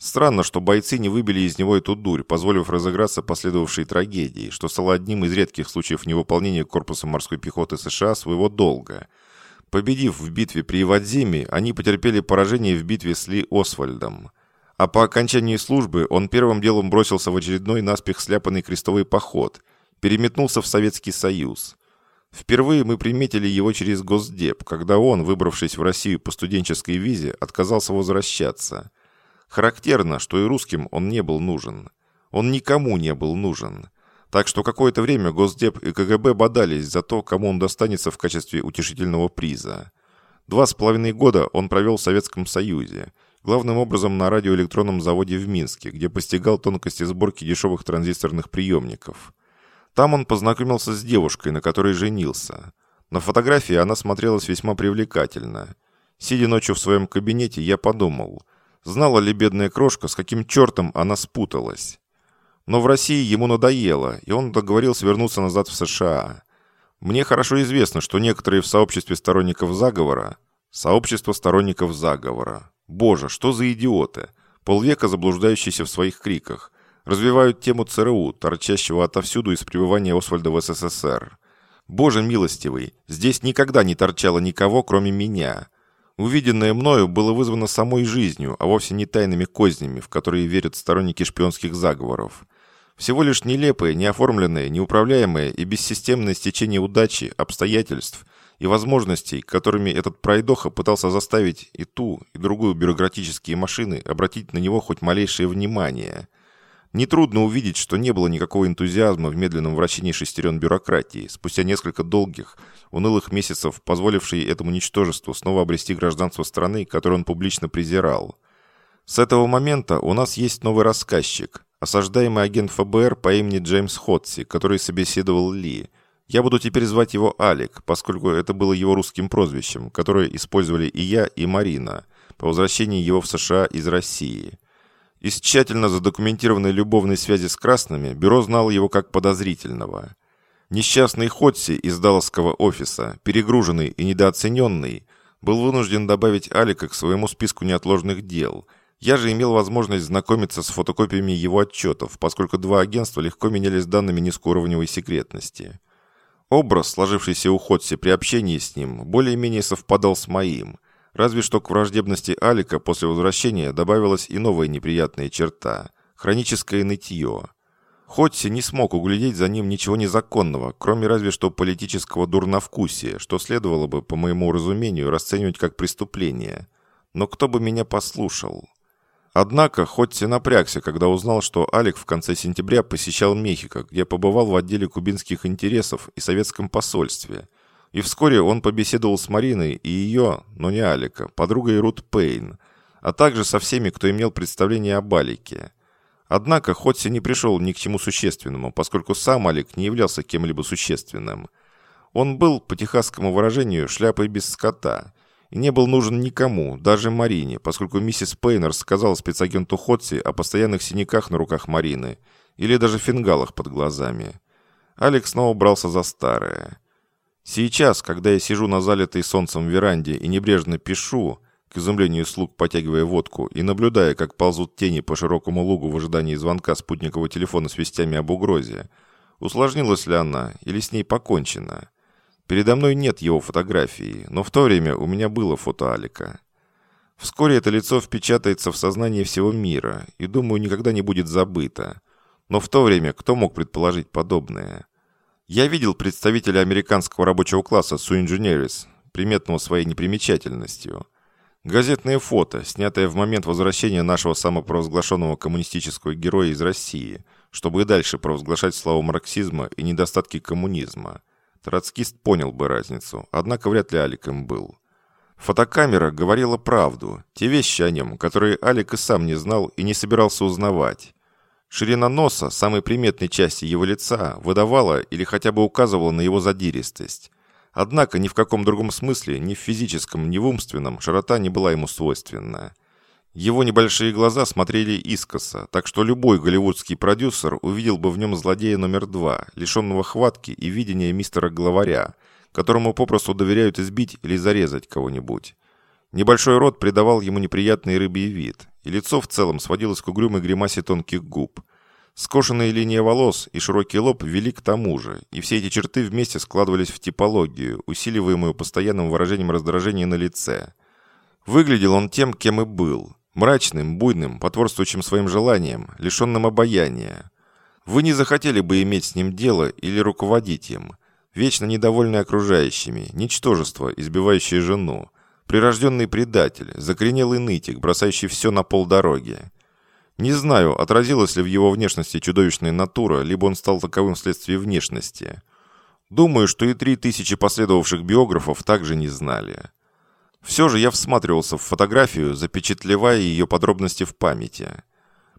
Странно, что бойцы не выбили из него эту дурь, позволив разыграться последовавшей трагедии, что стало одним из редких случаев невыполнения корпусом морской пехоты США своего долга – Победив в битве при Ивадзиме, они потерпели поражение в битве с Ли Освальдом. А по окончании службы он первым делом бросился в очередной наспех сляпанный крестовый поход, переметнулся в Советский Союз. Впервые мы приметили его через Госдеп, когда он, выбравшись в Россию по студенческой визе, отказался возвращаться. Характерно, что и русским он не был нужен. Он никому не был нужен. Так что какое-то время Госдеп и КГБ бодались за то, кому он достанется в качестве утешительного приза. Два с половиной года он провел в Советском Союзе, главным образом на радиоэлектронном заводе в Минске, где постигал тонкости сборки дешевых транзисторных приемников. Там он познакомился с девушкой, на которой женился. На фотографии она смотрелась весьма привлекательно. Сидя ночью в своем кабинете, я подумал, знала ли бедная крошка, с каким чертом она спуталась. Но в России ему надоело, и он договорился вернуться назад в США. Мне хорошо известно, что некоторые в сообществе сторонников заговора... Сообщество сторонников заговора. Боже, что за идиоты! Полвека заблуждающиеся в своих криках. Развивают тему ЦРУ, торчащего отовсюду из пребывания Освальда в СССР. Боже милостивый, здесь никогда не торчало никого, кроме меня. Увиденное мною было вызвано самой жизнью, а вовсе не тайными кознями, в которые верят сторонники шпионских заговоров. Всего лишь нелепое, неоформленное, неуправляемое и бессистемное стечение удачи, обстоятельств и возможностей, которыми этот пройдоха пытался заставить и ту, и другую бюрократические машины обратить на него хоть малейшее внимание. Нетрудно увидеть, что не было никакого энтузиазма в медленном вращении шестерен бюрократии, спустя несколько долгих, унылых месяцев, позволившие этому ничтожеству снова обрести гражданство страны, которую он публично презирал. С этого момента у нас есть новый рассказчик – Осаждаемый агент ФБР по имени Джеймс Хотси, который собеседовал Ли. Я буду теперь звать его Алик, поскольку это было его русским прозвищем, которое использовали и я, и Марина по возвращении его в США из России. Из тщательно задокументированной любовной связи с красными бюро знало его как подозрительного. Несчастный Хотси из Далласского офиса, перегруженный и недооцененный, был вынужден добавить Алика к своему списку неотложных дел – я же имел возможность знакомиться с фотокопиями его отчетов, поскольку два агентства легко менялись данными низкоуровневой секретности. Образ, сложившийся у Ходси при общении с ним, более-менее совпадал с моим, разве что к враждебности Алика после возвращения добавилась и новая неприятная черта – хроническое нытье. Ходси не смог углядеть за ним ничего незаконного, кроме разве что политического дурновкусия, что следовало бы, по моему разумению, расценивать как преступление. Но кто бы меня послушал? Однако, хоть и напрягся, когда узнал, что Алик в конце сентября посещал Мехико, где побывал в отделе кубинских интересов и советском посольстве. И вскоре он побеседовал с Мариной и ее, но не Алика, подругой Рут Пейн, а также со всеми, кто имел представление об Алике. Однако, хоть и не пришел ни к чему существенному, поскольку сам Алик не являлся кем-либо существенным. Он был, по техасскому выражению, шляпой без скота – и не был нужен никому, даже Марине, поскольку миссис Пейнер сказала спецагенту Ходси о постоянных синяках на руках Марины или даже фингалах под глазами. Алекс снова брался за старое. Сейчас, когда я сижу на залитой солнцем веранде и небрежно пишу, к изумлению слуг потягивая водку и наблюдая, как ползут тени по широкому лугу в ожидании звонка спутникового телефона с вестями об угрозе, усложнилась ли она или с ней покончено – Передо мной нет его фотографии, но в то время у меня было фото Алика. Вскоре это лицо впечатается в сознание всего мира и, думаю, никогда не будет забыто. Но в то время кто мог предположить подобное? Я видел представителя американского рабочего класса Суинженерис, приметного своей непримечательностью. Газетное фото, снятое в момент возвращения нашего самопровозглашенного коммунистического героя из России, чтобы и дальше провозглашать славу марксизма и недостатки коммунизма – Троцкист понял бы разницу, однако вряд ли Алик им был. Фотокамера говорила правду, те вещи о нем, которые Алик и сам не знал и не собирался узнавать. Ширина носа, самой приметной части его лица, выдавала или хотя бы указывала на его задиристость. Однако ни в каком другом смысле, ни в физическом, ни в умственном, широта не была ему свойственна. Его небольшие глаза смотрели искоса, так что любой голливудский продюсер увидел бы в нем злодея номер два, лишенного хватки и видения мистера Главаря, которому попросту доверяют избить или зарезать кого-нибудь. Небольшой рот придавал ему неприятный рыбий вид, и лицо в целом сводилось к угрюмой гримасе тонких губ. Скошенная линия волос и широкий лоб вели к тому же, и все эти черты вместе складывались в типологию, усиливаемую постоянным выражением раздражения на лице. Выглядел он тем, кем и был – Мрачным, буйным, потворствующим своим желаниям, лишенным обаяния. Вы не захотели бы иметь с ним дело или руководить им. Вечно недовольный окружающими, ничтожество, избивающее жену, прирожденный предатель, закоренелый нытик, бросающий все на полдороги. Не знаю, отразилась ли в его внешности чудовищная натура, либо он стал таковым вследствие внешности. Думаю, что и три тысячи последовавших биографов также не знали. Все же я всматривался в фотографию, запечатлевая ее подробности в памяти.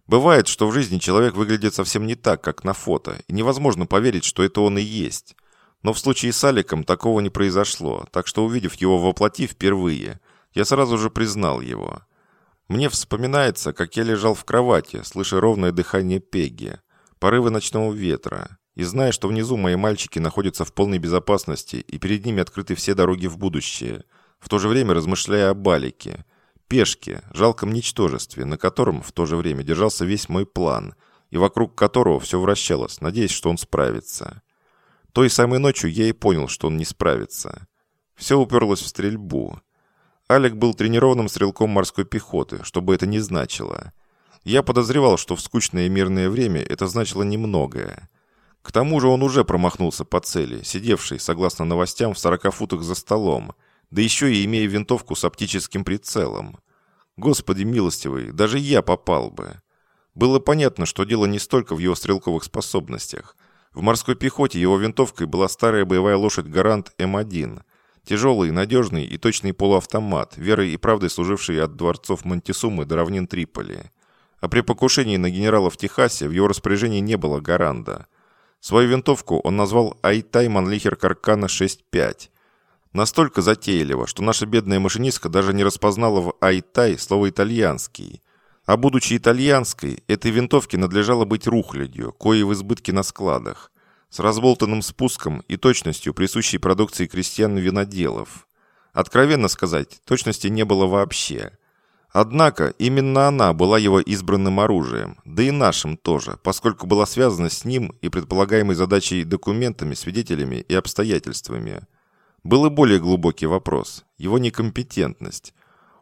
Бывает, что в жизни человек выглядит совсем не так, как на фото, и невозможно поверить, что это он и есть. Но в случае с Аликом такого не произошло, так что увидев его воплоти впервые, я сразу же признал его. Мне вспоминается, как я лежал в кровати, слыша ровное дыхание Пегги, порывы ночного ветра, и зная, что внизу мои мальчики находятся в полной безопасности и перед ними открыты все дороги в будущее, в то же время размышляя о Балике, пешке, жалком ничтожестве, на котором в то же время держался весь мой план, и вокруг которого все вращалось, надеясь, что он справится. Той самой ночью я и понял, что он не справится. Все уперлось в стрельбу. Алек был тренированным стрелком морской пехоты, что бы это ни значило. Я подозревал, что в скучное мирное время это значило немногое. К тому же он уже промахнулся по цели, сидевший, согласно новостям, в 40 футах за столом, да еще и имея винтовку с оптическим прицелом. Господи милостивый, даже я попал бы. Было понятно, что дело не столько в его стрелковых способностях. В морской пехоте его винтовкой была старая боевая лошадь «Гарант М1», тяжелый, надежный и точный полуавтомат, верой и правдой служивший от дворцов Монтисумы до равнин Триполи. А при покушении на генерала в Техасе в его распоряжении не было гаранда. Свою винтовку он назвал «Айтай Манлихер Каркана 6.5», Настолько затейливо, что наша бедная машинистка даже не распознала в «Айтай» слово «итальянский». А будучи итальянской, этой винтовке надлежало быть рухлядью, кое в избытке на складах, с разболтанным спуском и точностью, присущей продукции крестьян-виноделов. Откровенно сказать, точности не было вообще. Однако именно она была его избранным оружием, да и нашим тоже, поскольку была связана с ним и предполагаемой задачей документами, свидетелями и обстоятельствами. Был и более глубокий вопрос – его некомпетентность.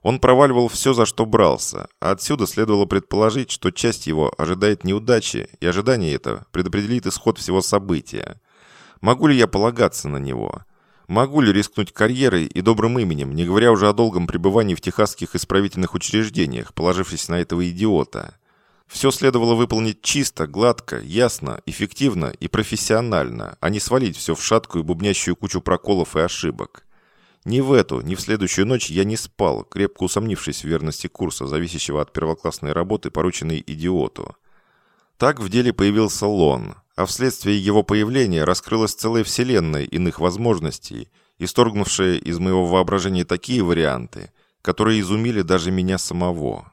Он проваливал все, за что брался, а отсюда следовало предположить, что часть его ожидает неудачи, и ожидание это предопределит исход всего события. Могу ли я полагаться на него? Могу ли рискнуть карьерой и добрым именем, не говоря уже о долгом пребывании в техасских исправительных учреждениях, положившись на этого идиота? Все следовало выполнить чисто, гладко, ясно, эффективно и профессионально, а не свалить все в шаткую бубнящую кучу проколов и ошибок. Ни в эту, ни в следующую ночь я не спал, крепко усомнившись в верности курса, зависящего от первоклассной работы, порученной идиоту. Так в деле появился Лон, а вследствие его появления раскрылась целая вселенная иных возможностей, исторгнувшая из моего воображения такие варианты, которые изумили даже меня самого.